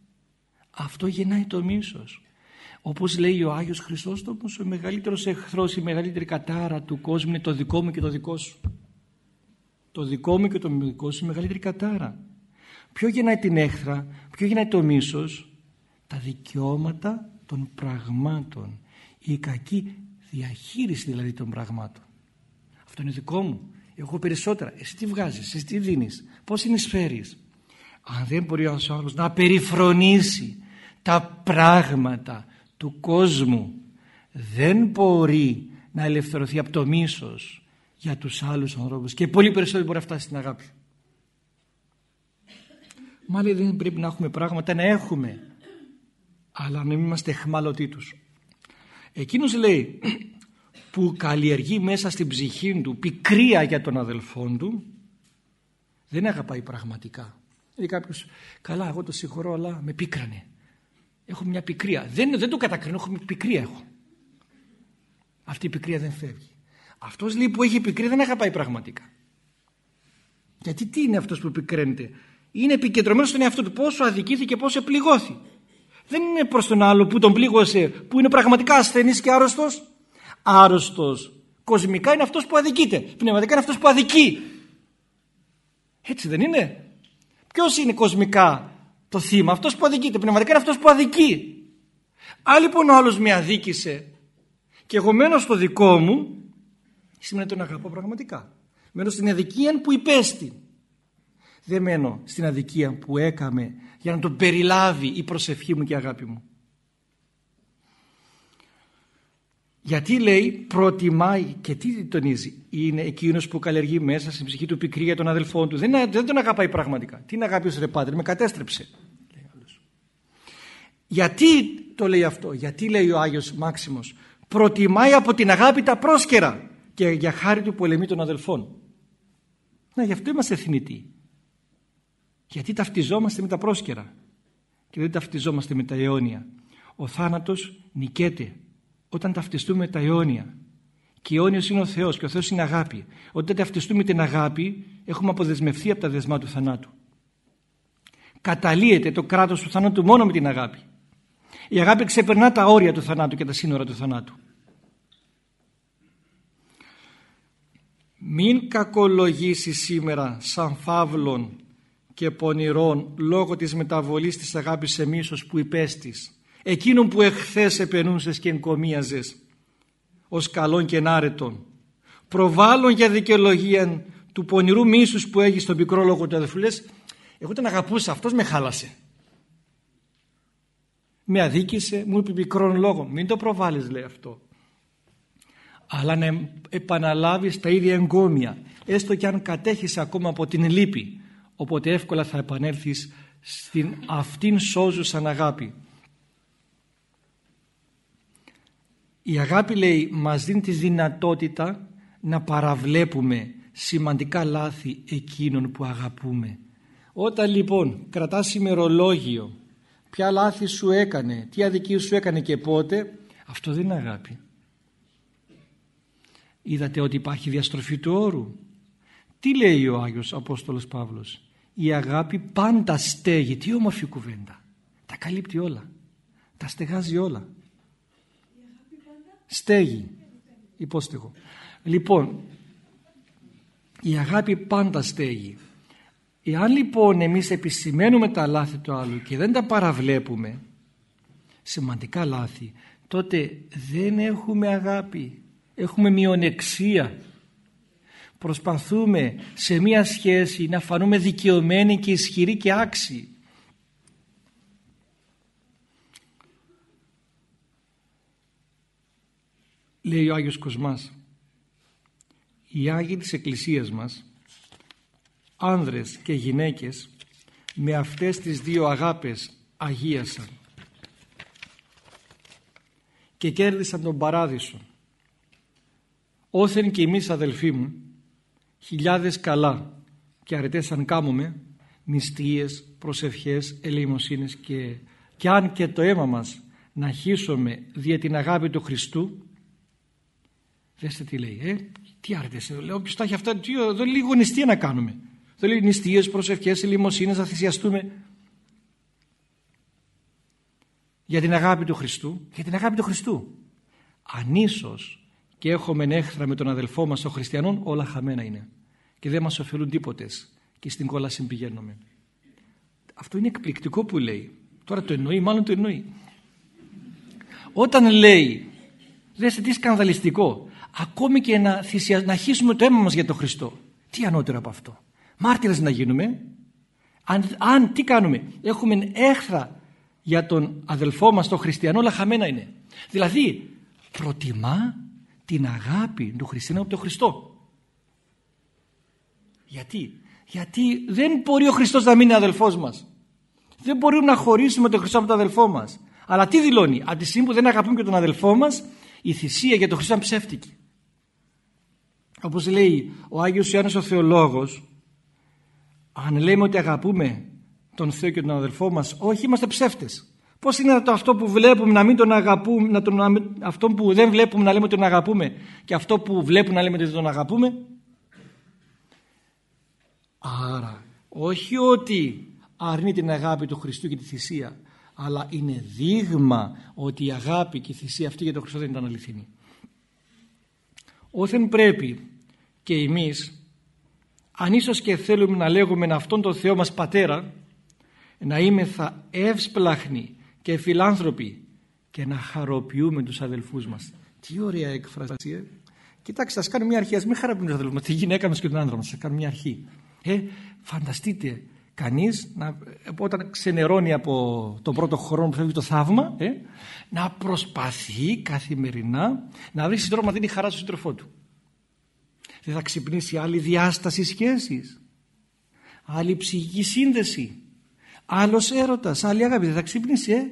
[SPEAKER 2] Αυτό γεννάει το μίσος. Όπως λέει ο Άγιος Χριστόστομος ο μεγαλύτερος εχθρός η μεγαλύτερη κατάρα του κόσμου είναι το δικό μου και το δικό σου το δικό μου και το δικό σου η μεγαλύτερη κατάρα. Ποιο γεννάει την έχθρα ποιο γεννάει το μίσος; Τα δικαιώματα των πραγμάτων. Η κακή διαχείριση δηλαδή των πραγμάτων. Αυτό είναι δικό μου. Εγώ περισσότερα. Εσύ τι βγάζεις, εσύ τι δίνεις πως συνεισφέρεις αν δεν μπορεί ο άνθρωπος να περιφρονήσει τα πράγματα του κόσμου δεν μπορεί να ελευθερωθεί από το μίσος για τους άλλους ανθρώπους. Και πολύ περισσότερο μπορεί να φτάσει στην αγάπη. Μάλλον δεν πρέπει να έχουμε πράγματα να έχουμε αλλά να μην είμαστε εχμάλωτοι τους εκείνος λέει που καλλιεργεί μέσα στην ψυχή του πικρία για τον αδελφόν του δεν αγαπάει πραγματικά δηλαδή κάποιος, καλά εγώ το συγχωρώ αλλά με πίκρανε. Έχω μια πικρία. Δεν, δεν το κατακρίνω έχω μια πικρία έχω. Αυτή η πικρία δεν φεύγει. Αυτός λέει που έχει πικρία δεν αγαπάει πραγματικά. Γιατί τι είναι αυτός που πικραίνεται; Είναι επικεντρωμένος στον εαυτό του. Πόσο αδικήθηκε, πόσο πληγώθη. Δεν είναι προς τον άλλο που τον πλήγωσε, που είναι πραγματικά ασθενής και άρρωστος. Άρρωστος κοσμικά είναι αυτός που αδικείται. Πνευματικά είναι αυτός που αδικεί. Έτσι δεν είναι. Ποιος είναι κοσμικά το θύμα, αυτός που αδικείται. Πνευματικά είναι αυτός που αδικεί. Αν λοιπόν ο άλλος με αδίκησε και εγώ μένω στο δικό μου, σημαίνει τον αγαπώ πραγματικά. Μένω στην αδικία που υπέστη. Δεν μένω στην αδικία που έκαμε για να τον περιλάβει η προσευχή μου και η αγάπη μου. Γιατί λέει προτιμάει και τι τονίζει. Είναι εκείνος που καλλιεργεί μέσα στην ψυχή του πικρή για τον αδελφό του. Δεν, δεν τον αγαπάει πραγματικά. Τι είναι αγάπη ρε πάτερ, με κατέστρεψε. Γιατί το λέει αυτό. Γιατί λέει ο Άγιος Μάξιμος. Προτιμάει από την αγάπη τα πρόσκαιρα και για χάρη του πολεμεί των αδελφών. Να γι' αυτό είμαστε θνητοί. Γιατί ταυτιζόμαστε με τα πρόσκαιρα και δεν ταυτιζόμαστε με τα αιώνια. Ο θάνατος νικέται όταν ταυτιστούμε τα αιώνια. Και αιώνιος είναι ο Θεός και ο Θεός είναι αγάπη. Όταν ταυτιστούμε την αγάπη έχουμε αποδεσμευθεί από τα δεσμά του θανάτου. Καταλύεται το κράτος του θανάτου μόνο με την αγάπη. Η αγάπη ξεπερνά τα όρια του θανάτου και τα σύνορα του θανάτου. Μην κακολογήσεις σήμερα σαν φαύλων και πονηρών λόγω της μεταβολής της αγάπης σε μίσος που υπέστης. Εκείνον που εχθές επενούσες και εγκομίαζες ως καλόν και ενάρετον. Προβάλλον για δικαιολογία του πονηρού μίσους που έχει στον πικρό λόγο του αδελφού. Λες εγώ τον αγαπούσα αυτός με χάλασε με αδίκησε μου είπε πικρόν λόγο. Μην το προβάλλεις λέει αυτό. Αλλά να επαναλάβεις τα ίδια εγκόμια έστω και αν κατέχεις ακόμα από την λύπη οπότε εύκολα θα επανέλθεις στην αυτήν σώζουσαν αγάπη Η αγάπη λέει μας δίνει τη δυνατότητα να παραβλέπουμε σημαντικά λάθη εκείνων που αγαπούμε. Όταν λοιπόν κρατάς ημερολόγιο ποια λάθη σου έκανε, τι αδικία σου έκανε και πότε αυτό δεν είναι αγάπη. Είδατε ότι υπάρχει διαστροφή του όρου. Τι λέει ο Άγιος Απόστολος Παύλος; Η αγάπη πάντα στέγει. Τι όμορφη κουβέντα. Τα καλύπτει όλα. Τα στεγάζει όλα στέγη υπόστεγο λοιπόν η αγάπη πάντα στέγει εάν λοιπόν εμείς επισημαίνουμε τα λάθη του άλλου και δεν τα παραβλέπουμε σημαντικά λάθη τότε δεν έχουμε αγάπη έχουμε μειονεξία προσπαθούμε σε μία σχέση να φανούμε δικαιωμένοι και ισχυροί και άξιοι. Λέει ο Άγιος Κοσμάς οι Άγιοι της Εκκλησίας μας άνδρες και γυναίκες με αυτές τις δύο αγάπες αγίασαν και κέρδισαν τον παράδεισο. Όθεν και εμείς αδελφοί μου χιλιάδες καλά και αρετές αν κάμουμε νηστείες, προσευχές, ελεημοσύνες και, και αν και το αίμα μας να χύσουμε δια την αγάπη του Χριστού Δέστε τι λέει, ε, τι άρετες, λέω, όποιος τα έχει αυτά, τι, εδώ λίγο νηστεία να κάνουμε. Εδώ λέει νηστείες, προσευχές, λιμοσύνες, να θυσιαστούμε. Για την αγάπη του Χριστού, για την αγάπη του Χριστού. Αν ίσως και έχουμε έχθρα με τον αδελφό μας των χριστιανών, όλα χαμένα είναι. Και δεν μας ωφελούν τίποτες και στην κόλαση πηγαίνουμε. Αυτό είναι εκπληκτικό που λέει. Τώρα το εννοεί, μάλλον το εννοεί. Όταν λέει, δέστε τι σκανδαλιστικό, ακόμη και να, θυσια... να χύσουμε το αίμα μας για τον Χριστό. Τι ανώτερο από αυτό. Μάρτυρες να γίνουμε. Αν, αν τι κάνουμε. Έχουμε έχθρα για τον αδελφό μας τον χριστιανό όλα χαμένα είναι. Δηλαδή προτιμά την αγάπη του χριστιανού από τον Χριστό. Γιατί; Γιατί δεν μπορεί ο Χριστός να μείνει αδελφός μας. Δεν μπορούμε να χωρίσουμε τον Χριστό από τον αδελφό μας. Αλλά τι δηλώνει; Από τη στιγμή που δεν αγαπούμε και τον αδελφό μας η θυσία για τον Χριστό είναι ψεύτικη όπως λέει ο Άγιος Ιωάννης ο Θεολόγος αν λέμε ότι αγαπούμε τον Θεό και τον αδελφό μας όχι είμαστε ψεύτες πως είναι το αυτό που βλέπουμε να μην τον αγαπούμε να τον, αυτό που δεν βλέπουμε να λέμε ότι τον αγαπούμε και αυτό που βλέπουμε να λέμε ότι δεν τον αγαπούμε; Άρα όχι ότι αρνεί την αγάπη του Χριστού και τη θυσία αλλά είναι δείγμα ότι η αγάπη και η θυσία αυτή για τον Χριστό δεν ήταν αληθινή. Όθεν πρέπει και εμείς αν ίσως και θέλουμε να λέγουμε αυτόν τον Θεό μας Πατέρα να είμεθα εύσπλαχνοι και φιλάνθρωποι και να χαροποιούμε τους αδελφούς μας. Τι ωραία έκφραση. Ε. Κοιτάξτε, ας κάνουμε μια αρχή. Ας μην χαροποιούμε τους αδελφούς μας. Τη γυναίκα μας και τον άντρα μας. Ας κάνουμε μια αρχή. Ε, φανταστείτε κανείς να, όταν ξενερώνει από τον πρώτο χρόνο που φεύγει το θαύμα ε, να προσπαθεί καθημερινά να βρει σύντροφο να δίνει χαρά στον σύντροφό του. Δεν θα ξυπνήσει άλλη διάσταση σχέσης, άλλη ψυχική σύνδεση, άλλος έρωτας, άλλη αγάπη. Δεν θα ξυπνήσει, ε.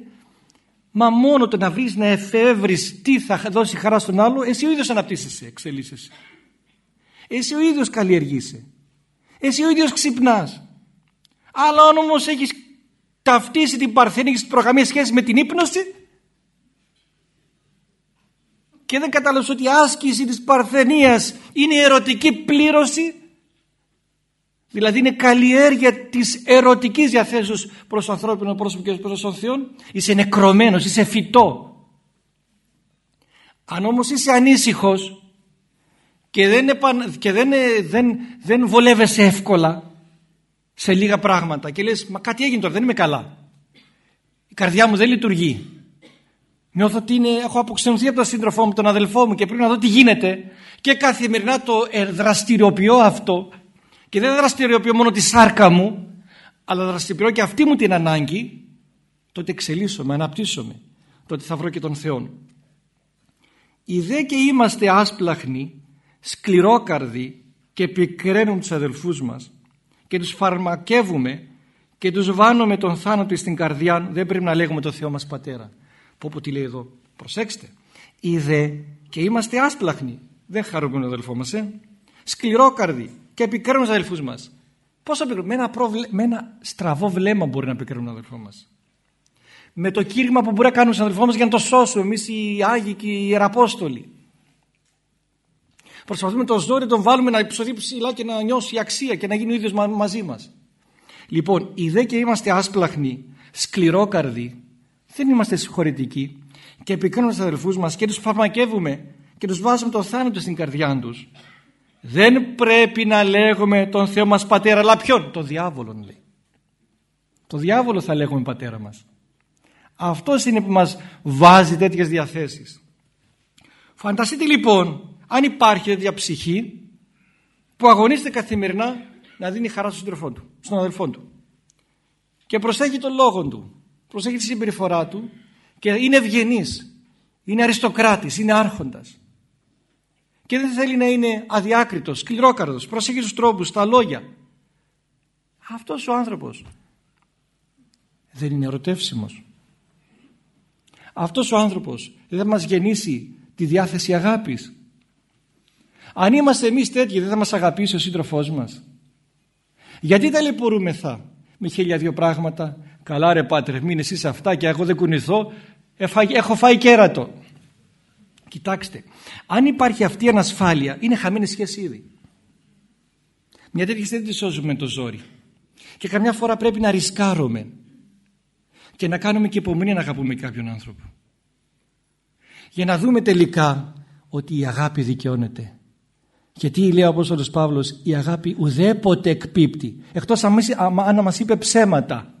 [SPEAKER 2] Μα μόνο το να βρεις να εφεύρεις τι θα δώσει χαρά στον άλλο, εσύ ο ίδιος αναπτύσσεσαι, εξελίσσεσαι. Εσύ ο ίδιος καλλιεργείσαι. Εσύ ο ίδιος ξυπνάς. Αλλά αν όμως έχεις ταυτίσει την παρθένη και προγραμμή σχέση με την ύπνωση και δεν κατάλαβες ότι η άσκηση της παρθενίας είναι ερωτική πλήρωση δηλαδή είναι καλλιέργεια της ερωτικής διαθέσεως προς το ανθρώπινο πρόσωπο και προς τον Θεό είσαι νεκρωμένος, είσαι φυτό αν όμως είσαι ανήσυχος και δεν, και δεν, δεν, δεν βολεύεσαι εύκολα σε λίγα πράγματα. Και λες μα κάτι έγινε τώρα δεν είμαι καλά η καρδιά μου δεν λειτουργεί. Νιώθω ότι είναι, έχω αποξενωθεί από τον σύντροφό μου τον αδελφό μου και πρέπει να δω τι γίνεται. Και καθημερινά το δραστηριοποιώ αυτό. Και δεν δραστηριοποιώ μόνο τη σάρκα μου αλλά δραστηριοποιώ και αυτή μου την ανάγκη τότε εξελίσσομαι, αναπτύσσομαι τότε θα βρω και τον Θεό οι δε και είμαστε άσπλαχνοι σκληρόκαρδοι και επικραίνουν τους αδελφούς μας και τους φαρμακεύουμε και τους βάνουμε τον θάνατο στην καρδιά δεν πρέπει να λέγουμε το Θεό μας Πατέρα. Πω πω τι λέει εδώ. Προσέξτε. Είδε και είμαστε άσπλαχνοι. Δεν χαρούμε τον αδελφό μας ε; σκληρόκαρδοι και επικραίνουμε τους αδελφούς μας. Πώς με ένα, προβλε... με ένα στραβό βλέμμα μπορεί να επικραίνουμε τον αδελφό μας. Με το κήρυγμα που μπορεί να κάνουμε στον αδελφό μας για να το σώσουμε εμείς οι Άγιοι και οι Ιεραπόστολοι Προσπαθούμε το ζόρι τον βάλουμε να υψωθεί ψηλά και να νιώσει αξία και να γίνει ο ίδιος μαζί μας. Λοιπόν, οι δε και είμαστε άσπλαχνοι, σκληρόκαρδοι, δεν είμαστε συγχωρητικοί και επικρίνουμε τους αδελφούς μας και τους φαρμακεύουμε και τους βάζουμε το θάνατο στην καρδιά τους. Δεν πρέπει να λέγουμε τον Θεό μας πατέρα, αλλά ποιον, τον διάβολο λέει. Το διάβολο θα λέγουμε πατέρα μας. Αυτός είναι που μας βάζει τέτοιες διαθέσεις. Φανταστείτε λοιπόν αν υπάρχει τέτοια ψυχή που αγωνίζεται καθημερινά να δίνει χαρά στον σύντροφό του, στον αδελφό του και προσέχει τον λόγο του, προσέχει τη συμπεριφορά του και είναι ευγενής, είναι αριστοκράτης, είναι άρχοντας και δεν θέλει να είναι αδιάκριτος, σκληρόκαρδος, προσέχει τους τρόπους, τα λόγια. Αυτός ο άνθρωπος δεν είναι ερωτεύσιμος. Αυτός ο άνθρωπος δεν θα μας γεννήσει τη διάθεση αγάπης. Αν είμαστε εμείς τέτοιοι δεν θα μας αγαπήσει ο σύντροφός μας. Γιατί ταλαιπωρούμεθα με χίλια δύο πράγματα. Καλά ρε πάτρε μην εσείς αυτά και εγώ δεν κουνηθώ. Έχω φάει κέρατο. Κοιτάξτε, αν υπάρχει αυτή η ανασφάλεια είναι χαμένη σχέση ήδη. Μια τέτοια σχέση δεν τη σώζουμε με το ζόρι. Και καμιά φορά πρέπει να ρισκάρουμε και να κάνουμε και υπομονή να αγαπούμε κάποιον άνθρωπο. Για να δούμε τελικά ότι η αγάπη δικαιώνεται γιατί λέει ο Απόστολος Παύλος η αγάπη ουδέποτε εκπίπτει εκτός αν, αν μας είπε ψέματα.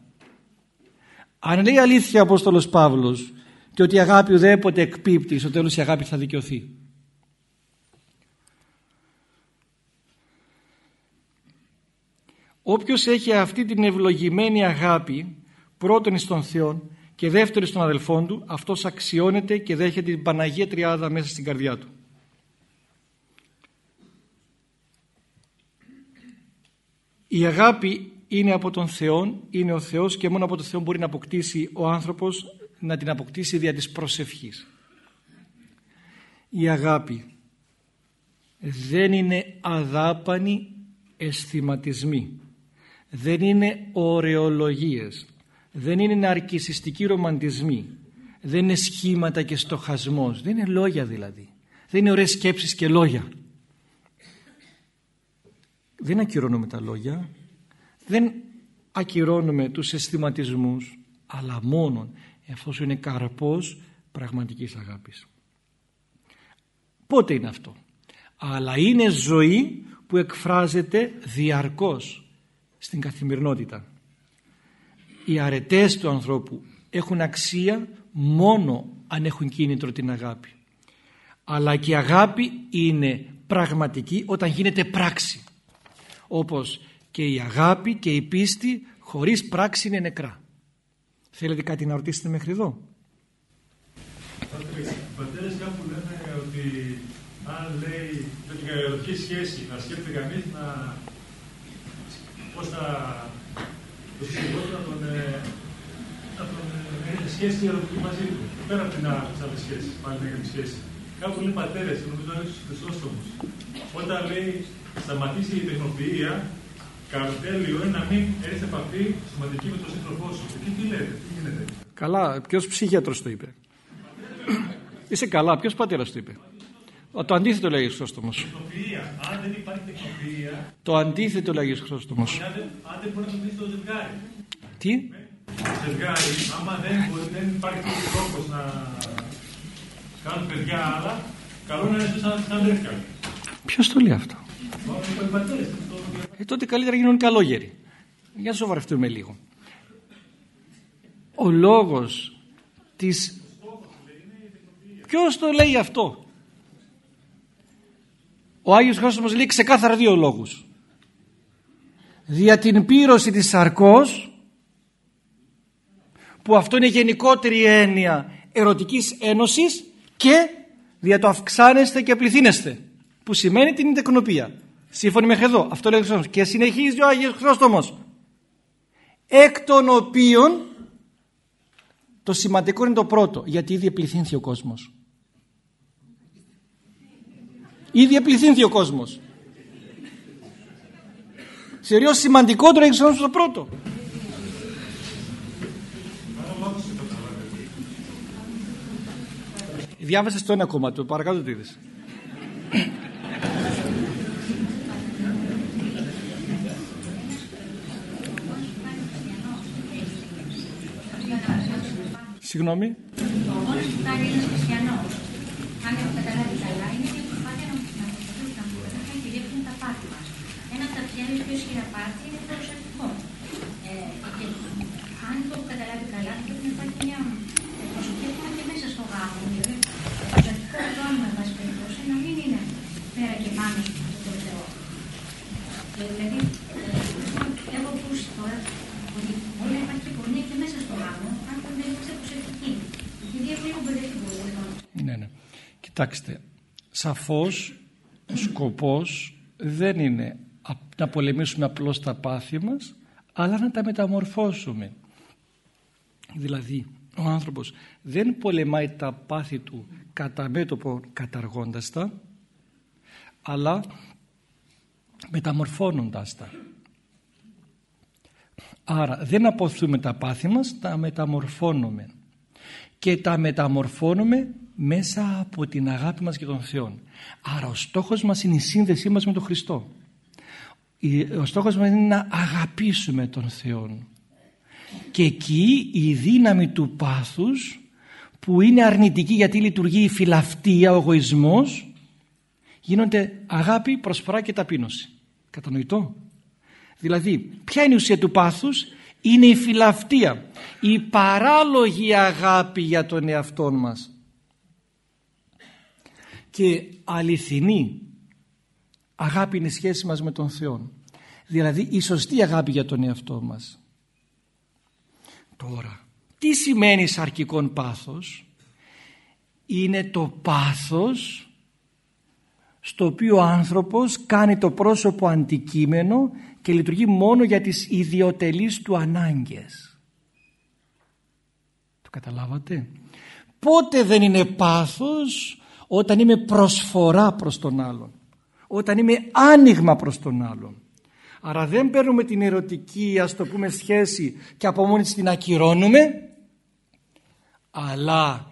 [SPEAKER 2] Αν λέει αλήθεια ο Απόστολος Παύλος και ότι η αγάπη ουδέποτε εκπίπτει στο τέλος η αγάπη θα δικαιωθεί. Όποιος έχει αυτή την ευλογημένη αγάπη πρώτον στον Θεό και δεύτερον στον αδελφόν του αυτός αξιώνεται και δέχεται την Παναγία Τριάδα μέσα στην καρδιά του. Η αγάπη είναι από τον Θεό, είναι ο Θεός και μόνο από τον Θεό μπορεί να αποκτήσει ο άνθρωπος να την αποκτήσει δια της προσευχής. Η αγάπη δεν είναι αδάπανη αισθηματισμοί, δεν είναι ωρεολογίες, δεν είναι ναρκισιστικοί ρομαντισμοί, δεν είναι σχήματα και στοχασμός, δεν είναι λόγια δηλαδή, δεν είναι ωραίες σκέψεις και λόγια. Δεν ακυρώνουμε τα λόγια. Δεν ακυρώνουμε τους αισθηματισμούς αλλά μόνον εφόσον είναι καρπός πραγματικής αγάπης. Πότε είναι αυτό; Αλλά είναι ζωή που εκφράζεται διαρκώς στην καθημερινότητα. Οι αρετές του ανθρώπου έχουν αξία μόνο αν έχουν κίνητρο την αγάπη. Αλλά και η αγάπη είναι πραγματική όταν γίνεται πράξη όπως και η αγάπη και η πίστη χωρίς πράξη είναι νεκρά θέλετε κάτι να ρωτήσετε μέχρι εδώ
[SPEAKER 3] πατέρες κάπου λένε ότι αν λέει για ερωτική σχέση να σκέφτεται κανείς να πώς θα το συμπληρώσει να τον, ε, να τον έχει σχέση ερωτική μαζί του. Πέρα από την άλλη σχέση, πάλι negative σχέση. Κάπου λέει πατέρες, νομίζω είναι στους Χρυσόστομους. Όταν λέει σταματήσει η τεχνοποιία, καρτέλιο είναι να μην έρθει επαφή σημαντική με τον σύντροφό σου. Εκεί τι λέτε, τι γίνεται;
[SPEAKER 2] Καλά, ποιος ψυχίατρος το είπε; Είσαι καλά, ποιος πατέρας το είπε; Το αντίθετο λέγει ο Χρυσόστομος.
[SPEAKER 3] Αν δεν υπάρχει τεχνοποιία.
[SPEAKER 2] Το αντίθετο λέγει ο Χρυσόστομος.
[SPEAKER 3] Αν δεν μπορεί να το πει το ζευγάρι.
[SPEAKER 2] Τι;
[SPEAKER 3] ζευγάρι, άμα δεν, δεν υπάρχει τρόπος να κάνουν παιδιά άλλα, καλό να είναι σαν, σαν αδέρφια.
[SPEAKER 2] Ποιος το λέει αυτό; Ε, τότε καλύτερα γίνουν καλόγεροι. Για να σοβαρευτούμε λίγο. Ο λόγος της... Ποιος το λέει αυτό; Ο Άγιος Χρήστος λέει ξεκάθαρα δύο λόγους. Δια την πύρωση της σαρκός που αυτό είναι γενικότερη έννοια ερωτικής ένωσης και δια το αυξάνεστε και πληθύνεστε που σημαίνει την τεκνοπία. Σύμφωνοι μέχρι εδώ. Αυτό λέει ο Και συνεχίζει ο Άγιος Χρήστομος. Εκ των οποίων το σημαντικό είναι το πρώτο γιατί ήδη πληθύνθη ο κόσμος. Ήδη πληθύνθη ο κόσμος. Σεριώς σημαντικότερο έχει το πρώτο. Διάβασε το ένα κομμάτι, το παρακάτω τι είδες. Συγγνώμη.
[SPEAKER 4] Ο χάρη είναι χριστιανό. Αν έχω καταλάβει καλά, είναι μια προσπάθεια να μας να μπορέσουν να επιδείξουν τα πάθη μας. Ένα από τα πιο ισχυρά πάθη είναι το προσεκτικό. Ε, και αν το έχω καταλάβει καλά, πρέπει να υπάρχει μια προσοχή και μέσα στο γάμο. Δηλαδή, το προσεκτικό γάμο, εν πάση περιπτώσει, να μην είναι πέρα και πάνω στο Θεό. Δηλαδή, έχω ακούσει τώρα ότι μπορεί να υπάρχει πορνεία και μέσα στο γάμο, αν δεν είμαστε προσεκτικοί. Γιατί έχω λίγο μπερδευτεί πολύ.
[SPEAKER 2] Ναι, ναι. Κοιτάξτε, σαφώς ο σκοπός δεν είναι να πολεμήσουμε απλώς τα πάθη μας, αλλά να τα μεταμορφώσουμε. Δηλαδή, ο άνθρωπος δεν πολεμάει τα πάθη του κατά μέτωπο καταργώντας τα αλλά μεταμορφώνοντας τα. Άρα δεν αποθούμε τα πάθη μας, τα μεταμορφώνουμε και τα μεταμορφώνουμε μέσα από την αγάπη μας και τον Θεό. Άρα ο στόχος μας είναι η σύνδεσή μας με τον Χριστό. Ο στόχος μας είναι να αγαπήσουμε τον Θεό και εκεί η δύναμη του πάθους που είναι αρνητική γιατί λειτουργεί η φιλαυτία, ο εγωισμός γίνονται αγάπη, προσφορά και ταπείνωση. Κατανοητό. Δηλαδή ποια είναι η ουσία του πάθους; Είναι η φιλαυτία, η παράλογη αγάπη για τον εαυτό μας και αληθινή αγάπη είναι η σχέση μας με τον Θεό. Δηλαδή η σωστή αγάπη για τον εαυτό μας. Τώρα, τι σημαίνει σαρκικόν πάθος; Είναι το πάθος στο οποίο ο άνθρωπος κάνει το πρόσωπο αντικείμενο και λειτουργεί μόνο για τις ιδιωτελείς του ανάγκες. Το καταλάβατε; Πότε δεν είναι πάθος όταν είμαι προσφορά προς τον άλλον. Όταν είμαι άνοιγμα προς τον άλλον. Άρα δεν παίρνουμε την ερωτική ας το πούμε σχέση και από μόνη την ακυρώνουμε αλλά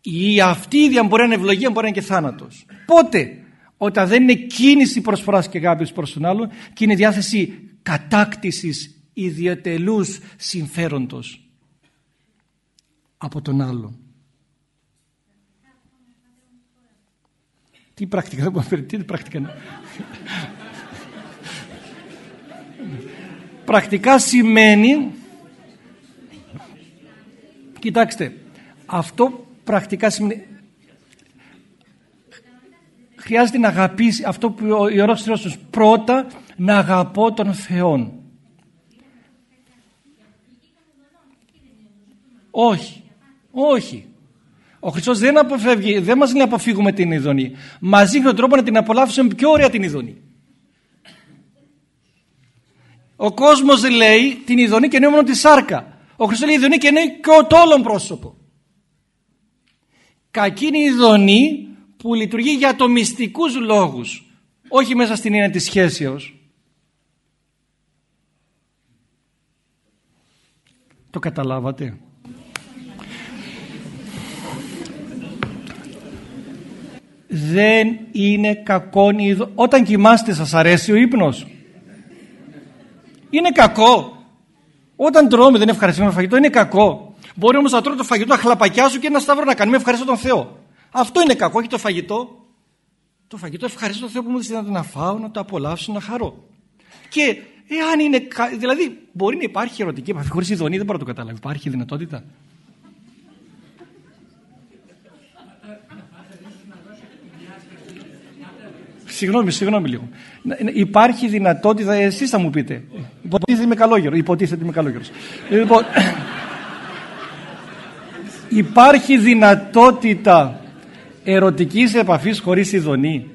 [SPEAKER 2] η αυτή η ίδια μπορεί να είναι ευλογία μπορεί να είναι και θάνατος. Πότε; Όταν δεν είναι κίνηση προσφοράς και αγάπης προς τον άλλον και είναι διάθεση κατάκτησης ιδιωτελούς συμφέροντος από τον άλλον. Τι πρακτικά δεν μπορεί τι πρακτικά πρακτικά σημαίνει κοιτάξτε αυτό πρακτικά σημαίνει χρειάζεται να αγαπήσει αυτό που ο Ιερός Θεός πρώτα να αγαπώ τον Θεό όχι όχι ο Χριστός δεν αποφεύγει, δεν μας λέει να αποφύγουμε την ειδονή. Μας δείχνει τον τρόπο να την απολαύσουμε πιο ωραία την ειδονή. Ο κόσμος λέει την ειδονή και μόνο τη σάρκα. Ο Χριστός λέει ειδονή και εννοεί και ο τόλων πρόσωπο. Κακή είναι η ειδονή που λειτουργεί για το μυστικούς λόγους. Όχι μέσα στην έννοια της σχέσεως. Το καταλάβατε. δεν είναι κακό όταν κοιμάστε σας αρέσει ο ύπνος; Είναι κακό όταν τρώμε δεν είναι ευχαριστημένο φαγητό είναι κακό μπορεί όμως να τρώω το φαγητό να χλαπακιάσω και ένα σταυρό να κάνουμε ευχαριστώ τον Θεό αυτό είναι κακό όχι το φαγητό το φαγητό ευχαριστώ τον Θεό που μου δίνει να φάω να το απολαύσω να χαρώ και εάν είναι δηλαδή μπορεί να υπάρχει ερωτική επαφή χωρίς ειδονή δεν μπορώ να το καταλάβει υπάρχει δυνατότητα; Συγγνώμη, συγγνώμη λίγο. Υπάρχει δυνατότητα, εσείς θα μου πείτε. Υποτίθεται είμαι καλόγερος. Υποτίθεται είμαι καλόγερος. Λοιπόν, υπάρχει δυνατότητα ερωτικής επαφής χωρίς ειδονή.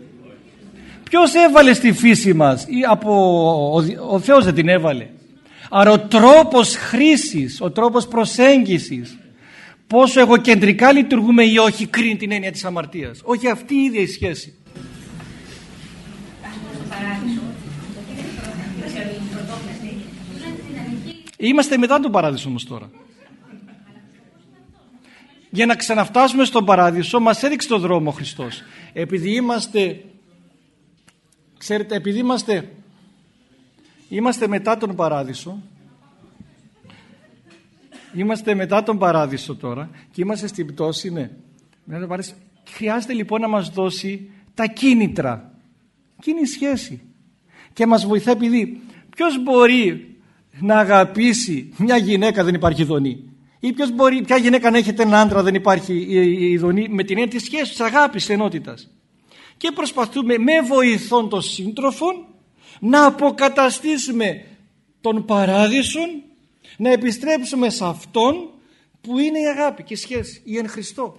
[SPEAKER 2] Ποιος έβαλε στη φύση μας ή από ο, ο Θεός δεν την έβαλε. Άρα ο τρόπος χρήσης, ο τρόπος προσέγγισης πόσο εγωκεντρικά λειτουργούμε ή όχι κρίνει την έννοια της αμαρτίας. Όχι αυτή η ίδια η σχέση. Είμαστε μετά τον παράδεισο όμως τώρα. Για να ξαναφτάσουμε στον παράδεισο μας έδειξε τον δρόμο ο Χριστός. Επειδή είμαστε, ξέρετε, επειδή είμαστε, είμαστε μετά τον παράδεισο, είμαστε μετά τον παράδεισο τώρα και είμαστε στην πτώση, ναι. Χρειάζεται λοιπόν να μας δώσει τα κίνητρα. Και είναι η σχέση. Και μας βοηθάει επειδή ποιος μπορεί να αγαπήσει μια γυναίκα δεν υπάρχει ειδονή. Ή ποιος μπορεί, ποια γυναίκα να έχετε έναν άντρα δεν υπάρχει η ειδονή με την έννοια της σχέσης, της αγάπης, της ενότητας. Και προσπαθούμε με βοηθών των σύντροφων να αποκαταστήσουμε τον παράδεισο, να επιστρέψουμε σε αυτόν που είναι η αγάπη και η σχέση, η εν Χριστώ.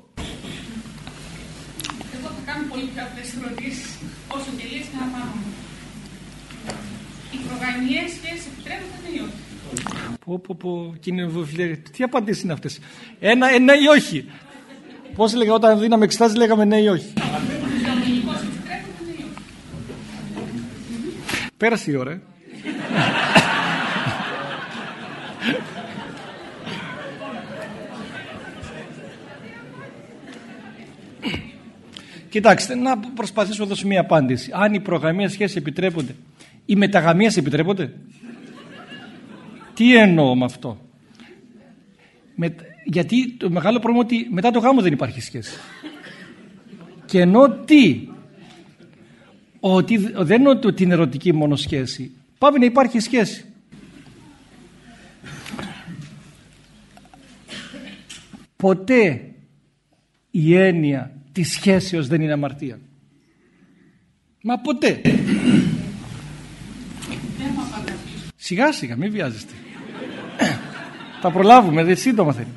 [SPEAKER 5] Εγώ θα κάνω πολύ πιο απλές ερωτήσεις, όσο και λίγες να πάμε. Οι προγραμμιές σχέσεις επιτρέπονται ή όχι;
[SPEAKER 2] Πω, πω, πω, κύριε τι απαντήσεις είναι αυτές; Ένα, ε, ναι ή όχι; Πώς λέγαμε όταν δίναμε εξετάσεις λέγαμε ναι ή όχι. Πέρασε η ώρα. Ε. Κοιτάξτε, να προσπαθήσω να δώσω μία απάντηση. Αν οι προγραμμίες σχέσεις επιτρέπονται, οι μεταγαμίες επιτρέπονται; Τι εννοώ με αυτό; Με, γιατί το μεγάλο πρόβλημα είναι ότι μετά το γάμο δεν υπάρχει σχέση. Και ενώ τι. Ότι δεν είναι ότι την ερωτική μόνο σχέση. Πάμε να υπάρχει σχέση. Ποτέ η έννοια της σχέσεως δεν είναι αμαρτία. Μα ποτέ. Σιγά σιγά μην βιάζεστε. Θα προλάβουμε, δεν σύντομα θέλει.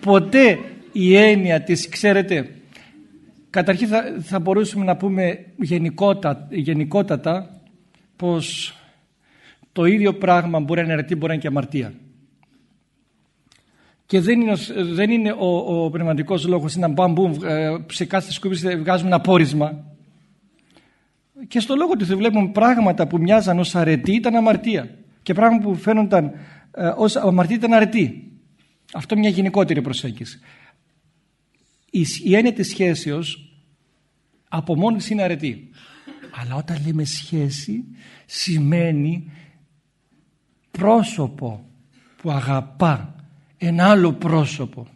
[SPEAKER 2] Ποτέ η έννοια της, ξέρετε, καταρχήν θα, θα μπορούσαμε να πούμε γενικότα, γενικότατα πως το ίδιο πράγμα μπορεί να είναι αρετή, μπορεί να είναι και αμαρτία. Και δεν είναι, δεν είναι ο, ο πνευματικός λόγος να μπαμπού ε, σε κάθε σκούπι βγάζουμε ένα πόρισμα. Και στο λόγο του βλέπουμε πράγματα που μοιάζαν ως αρετή ήταν αμαρτία. Και πράγματα που φαίνονταν ε, ως αμαρτία ήταν αρετή. Αυτό μια γενικότερη προσέγγιση. Η, η έννοια της σχέσεως από μόνη είναι αρετή. Αλλά όταν λέμε σχέση σημαίνει πρόσωπο που αγαπά ένα άλλο πρόσωπο.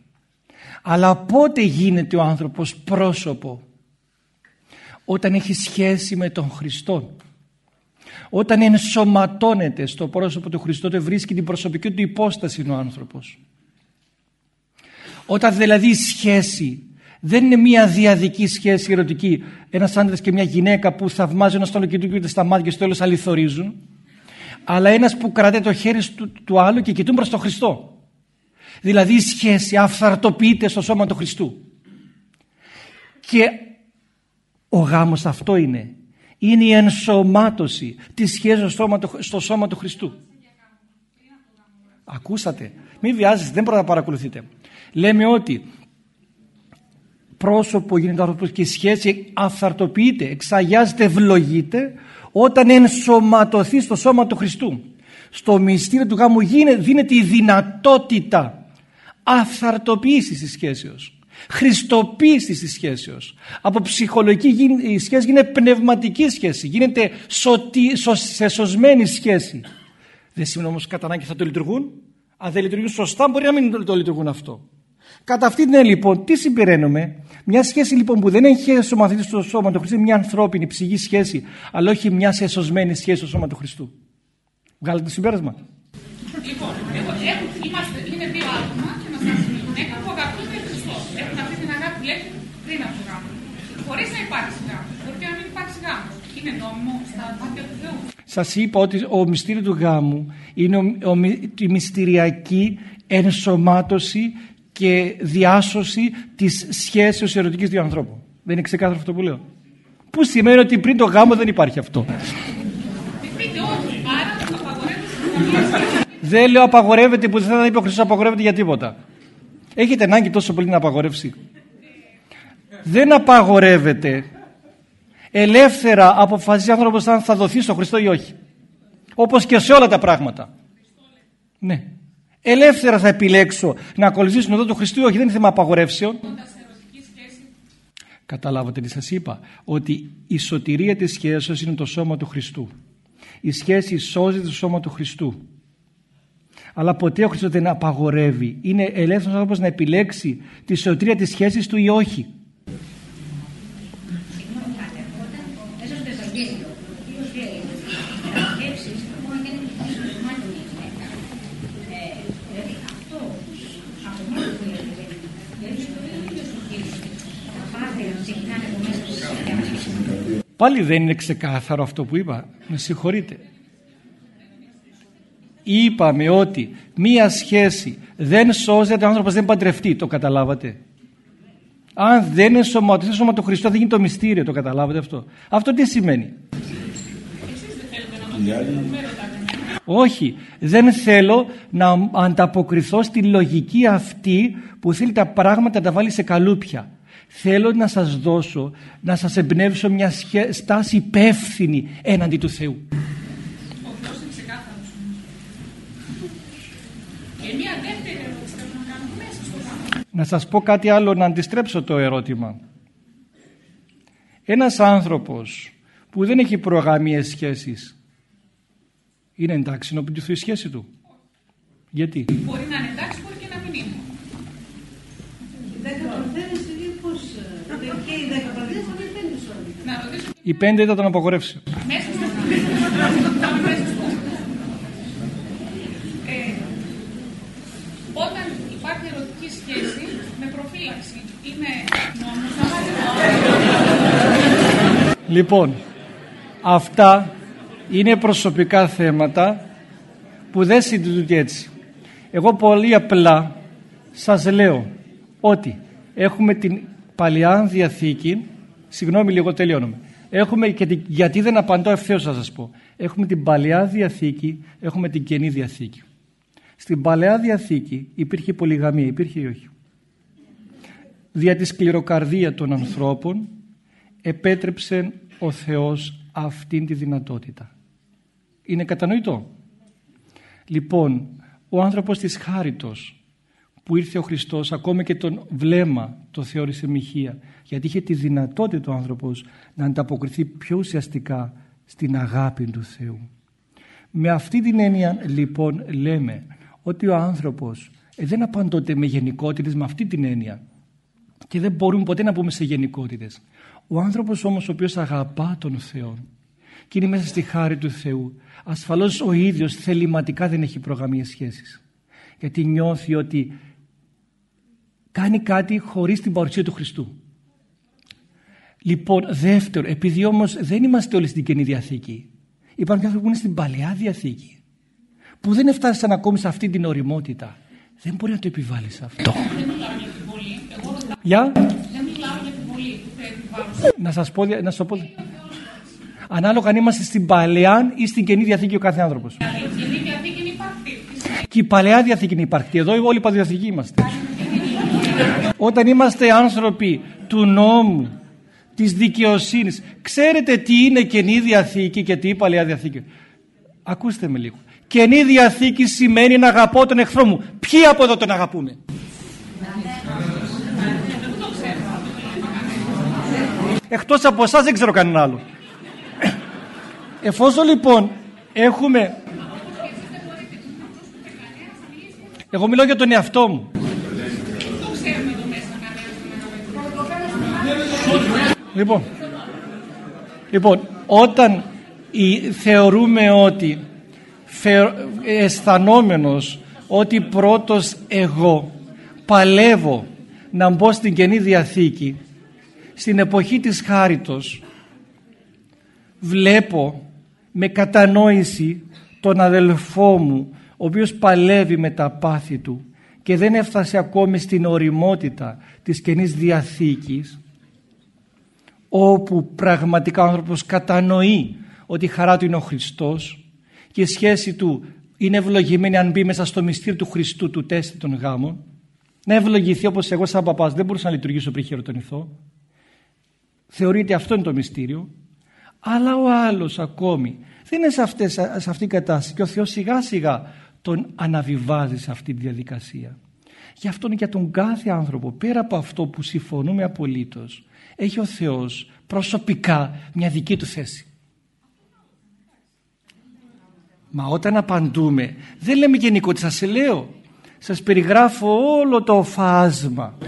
[SPEAKER 2] Αλλά πότε γίνεται ο άνθρωπος πρόσωπο; Όταν έχει σχέση με τον Χριστό. Όταν ενσωματώνεται στο πρόσωπο του Χριστού τότε βρίσκει την προσωπική του υπόσταση ο άνθρωπος. Όταν δηλαδή η σχέση δεν είναι μια διαδική σχέση ερωτική ένας άντρας και μια γυναίκα που θαυμάζει ένα άλλο και του στα μάτια και στο τέλος αληθορίζουν αλλά ένας που κρατάει το χέρι του, του άλλου και κοιτούν προς τον Χριστό. Δηλαδή η σχέση αυθαρτοποιείται στο σώμα του Χριστού. Και ο γάμος αυτό είναι. Είναι η ενσωμάτωση της σχέσης στο σώμα του, στο σώμα του Χριστού. Ακούσατε. Μην βιάζεστε, δεν πρέπει να παρακολουθείτε. Λέμε ότι πρόσωπο γίνεται άνθρωπος και η σχέση αυθαρτοποιείται, εξαγιάζεται, ευλογείται όταν ενσωματωθεί στο σώμα του Χριστού. Στο μυστήριο του γάμου δίνεται η δυνατότητα αυθαρτοποίησης της σχέσεως χριστοποίησης της σχέσεως. Από ψυχολογική η σχέση γίνεται πνευματική σχέση, γίνεται σωτι, σω, σε σωσμένη σχέση. Δεν σημαίνει όμως κατά ανάγκη θα το λειτουργούν. Αν δεν λειτουργούν σωστά μπορεί να μην το λειτουργούν αυτό. Κατά αυτή την έννοια λοιπόν τι συμπεραίνουμε; Μια σχέση λοιπόν που δεν έχει εσωματωθεί στο σώμα του Χριστού, μια ανθρώπινη ψυχή σχέση, αλλά όχι μια εσωσμένη σχέση στο σώμα του Χριστού. Βγάλετε το συμπέρασμα.
[SPEAKER 5] Λοιπόν, είμαστε, είναι δύο άτομα και μας γυναίκα που αγαπούν τον Χριστό. Έχουν αυτή την αγάπη που πριν από το γάμο. Χωρίς να υπάρξει γάμος. Μπορεί και να μην υπάρξει γάμος. Είναι νόμιμο στα μάτια του Θεού.
[SPEAKER 2] Σας είπα ότι ο μυστήριο του γάμου είναι ο, ο, η μυστηριακή ενσωμάτωση και διάσωση της σχέσεως ερωτικής δύο ανθρώπων. Δεν είναι ξεκάθαρο αυτό που λέω; Που σημαίνει ότι πριν το γάμο δεν υπάρχει αυτό. Δεν λέω απαγορεύεται που δεν θα είπε ο Χριστός απαγορεύεται για τίποτα. Έχετε ανάγκη τόσο πολύ να απαγορεύσει; Δεν απαγορεύεται. Ελεύθερα αποφασίζει ο άνθρωπος αν θα δοθεί στο Χριστό ή όχι. Όπως και σε όλα τα πράγματα. Ναι. Ελεύθερα θα επιλέξω να ακολουθήσω τον οδό του Χριστού ή όχι. Δεν είναι θέμα απαγορεύσεων. Καταλάβατε τι σας είπα. Ότι η σωτηρία της σχέσης είναι το σώμα του Χριστού. Η σχέση σώζει το σώμα του Χριστού αλλά ποτέ ο Χριστός δεν απαγορεύει. Είναι ελεύθερος άνθρωπος να επιλέξει τη σωτηρία της σχέσης του ή όχι. Πάλι δεν είναι ξεκάθαρο αυτό που είπα. Με συγχωρείτε. Είπαμε ότι μία σχέση δεν σώζεται ο άνθρωπος δεν παντρευτεί. Το καταλάβατε. Αν δεν είναι σωματωθεί σώμα του Χριστού δεν γίνει το μυστήριο. Το καταλάβατε αυτό. Αυτό τι σημαίνει; Όχι. Δεν θέλω να ανταποκριθώ στη λογική αυτή που θέλει τα πράγματα να τα βάλει σε καλούπια θέλω να σας δώσω να σας εμπνεύσω μια στάση υπεύθυνη έναντι του Θεού Να σας πω κάτι άλλο να αντιστρέψω το ερώτημα. Ένας άνθρωπος που δεν έχει προγαμίες σχέσεις είναι εντάξει να του η σχέση του; Γιατί;
[SPEAKER 5] Μπορεί να είναι εντάξει, μπορεί και να μην είναι.
[SPEAKER 2] Οι πέντε ήταν τον απαγορεύσει.
[SPEAKER 5] Μέσα στο
[SPEAKER 2] Λοιπόν, αυτά είναι προσωπικά θέματα που δεν συντηρούνται έτσι. Εγώ πολύ απλά σας λέω ότι έχουμε την Παλιά Διαθήκη, συγγνώμη λίγο τελειώνουμε, έχουμε και την, γιατί δεν απαντώ ευθέως θα σας πω, έχουμε την Παλιά Διαθήκη, έχουμε την Καινή Διαθήκη. Στην Παλαιά Διαθήκη υπήρχε πολυγαμία, υπήρχε ή όχι; Δια της σκληροκαρδία των ανθρώπων επέτρεψε ο Θεός αυτήν τη δυνατότητα. Είναι κατανοητό; Λοιπόν, ο άνθρωπος της χάριτος που ήρθε ο Χριστός ακόμη και τον βλέμμα το θεώρησε μοιχεία γιατί είχε τη δυνατότητα ο άνθρωπος να ανταποκριθεί πιο ουσιαστικά στην αγάπη του Θεού. Με αυτή την έννοια λοιπόν λέμε ότι ο άνθρωπος ε, δεν απαντώται με γενικότητες με αυτή την έννοια και δεν μπορούμε ποτέ να πούμε σε γενικότητες. Ο άνθρωπος όμως ο οποίος αγαπά τον Θεό και είναι μέσα στη χάρη του Θεού ασφαλώς ο ίδιος θεληματικά δεν έχει προγραμμίες σχέσεις γιατί νιώθει ότι κάνει κάτι χωρίς την παρουσία του Χριστού. Λοιπόν, δεύτερο, επειδή όμως δεν είμαστε όλοι στην Καινή Διαθήκη, υπάρχουν άνθρωποι που είναι στην Παλαιά Διαθήκη, που δεν έφτασαν ακόμη σε αυτή την οριμότητα. Δεν μπορεί να το επιβάλλεις αυτό. Για; Να σας πω, να σας πω. Ανάλογα αν είμαστε στην Παλαιά ή στην Καινή Διαθήκη ο κάθε άνθρωπος. Και η Παλαιά Διαθήκη είναι υπαρκτή. Εδώ όλοι οι Παλαιοδιαθήκοι είμαστε. Όταν είμαστε άνθρωποι του νόμου, της δικαιοσύνης, ξέρετε τι είναι Καινή Διαθήκη και τι Παλαιά Διαθήκη; Ακούστε με λίγο. Καινή Διαθήκη σημαίνει να αγαπώ τον εχθρό μου. Ποιοι από εδώ τον αγαπούμε; Εκτός από εσάς δεν ξέρω κανένα άλλο. Εφόσον λοιπόν έχουμε... Εγώ μιλάω για τον εαυτό μου. Λοιπόν, λοιπόν όταν θεωρούμε ότι αισθανόμενος ότι πρώτος εγώ παλεύω να μπω στην Καινή Διαθήκη στην εποχή της χάριτος βλέπω με κατανόηση τον αδελφό μου ο οποίος παλεύει με τα πάθη του και δεν έφτασε ακόμη στην οριμότητα της Καινής Διαθήκης όπου πραγματικά ο άνθρωπος κατανοεί ότι η χαρά του είναι ο Χριστός και η σχέση του είναι ευλογημένη αν μπει μέσα στο μυστήριο του Χριστού του τέστη των γάμων να ευλογηθεί όπως εγώ σαν παπάς δεν μπορούσα να λειτουργήσω πριν χειροτονηθώ θεωρείται αυτό είναι το μυστήριο αλλά ο άλλος ακόμη δεν είναι σε, αυτές, σε αυτή την κατάσταση και ο Θεός σιγά σιγά τον αναβιβάζει σε αυτή τη διαδικασία. Γι' αυτό για τον κάθε άνθρωπο πέρα από αυτό που συμφωνούμε απολύτως έχει ο Θεός προσωπικά μια δική του θέση. Μα όταν απαντούμε δεν λέμε γενικότητα σας λέω σας περιγράφω όλο το φάσμα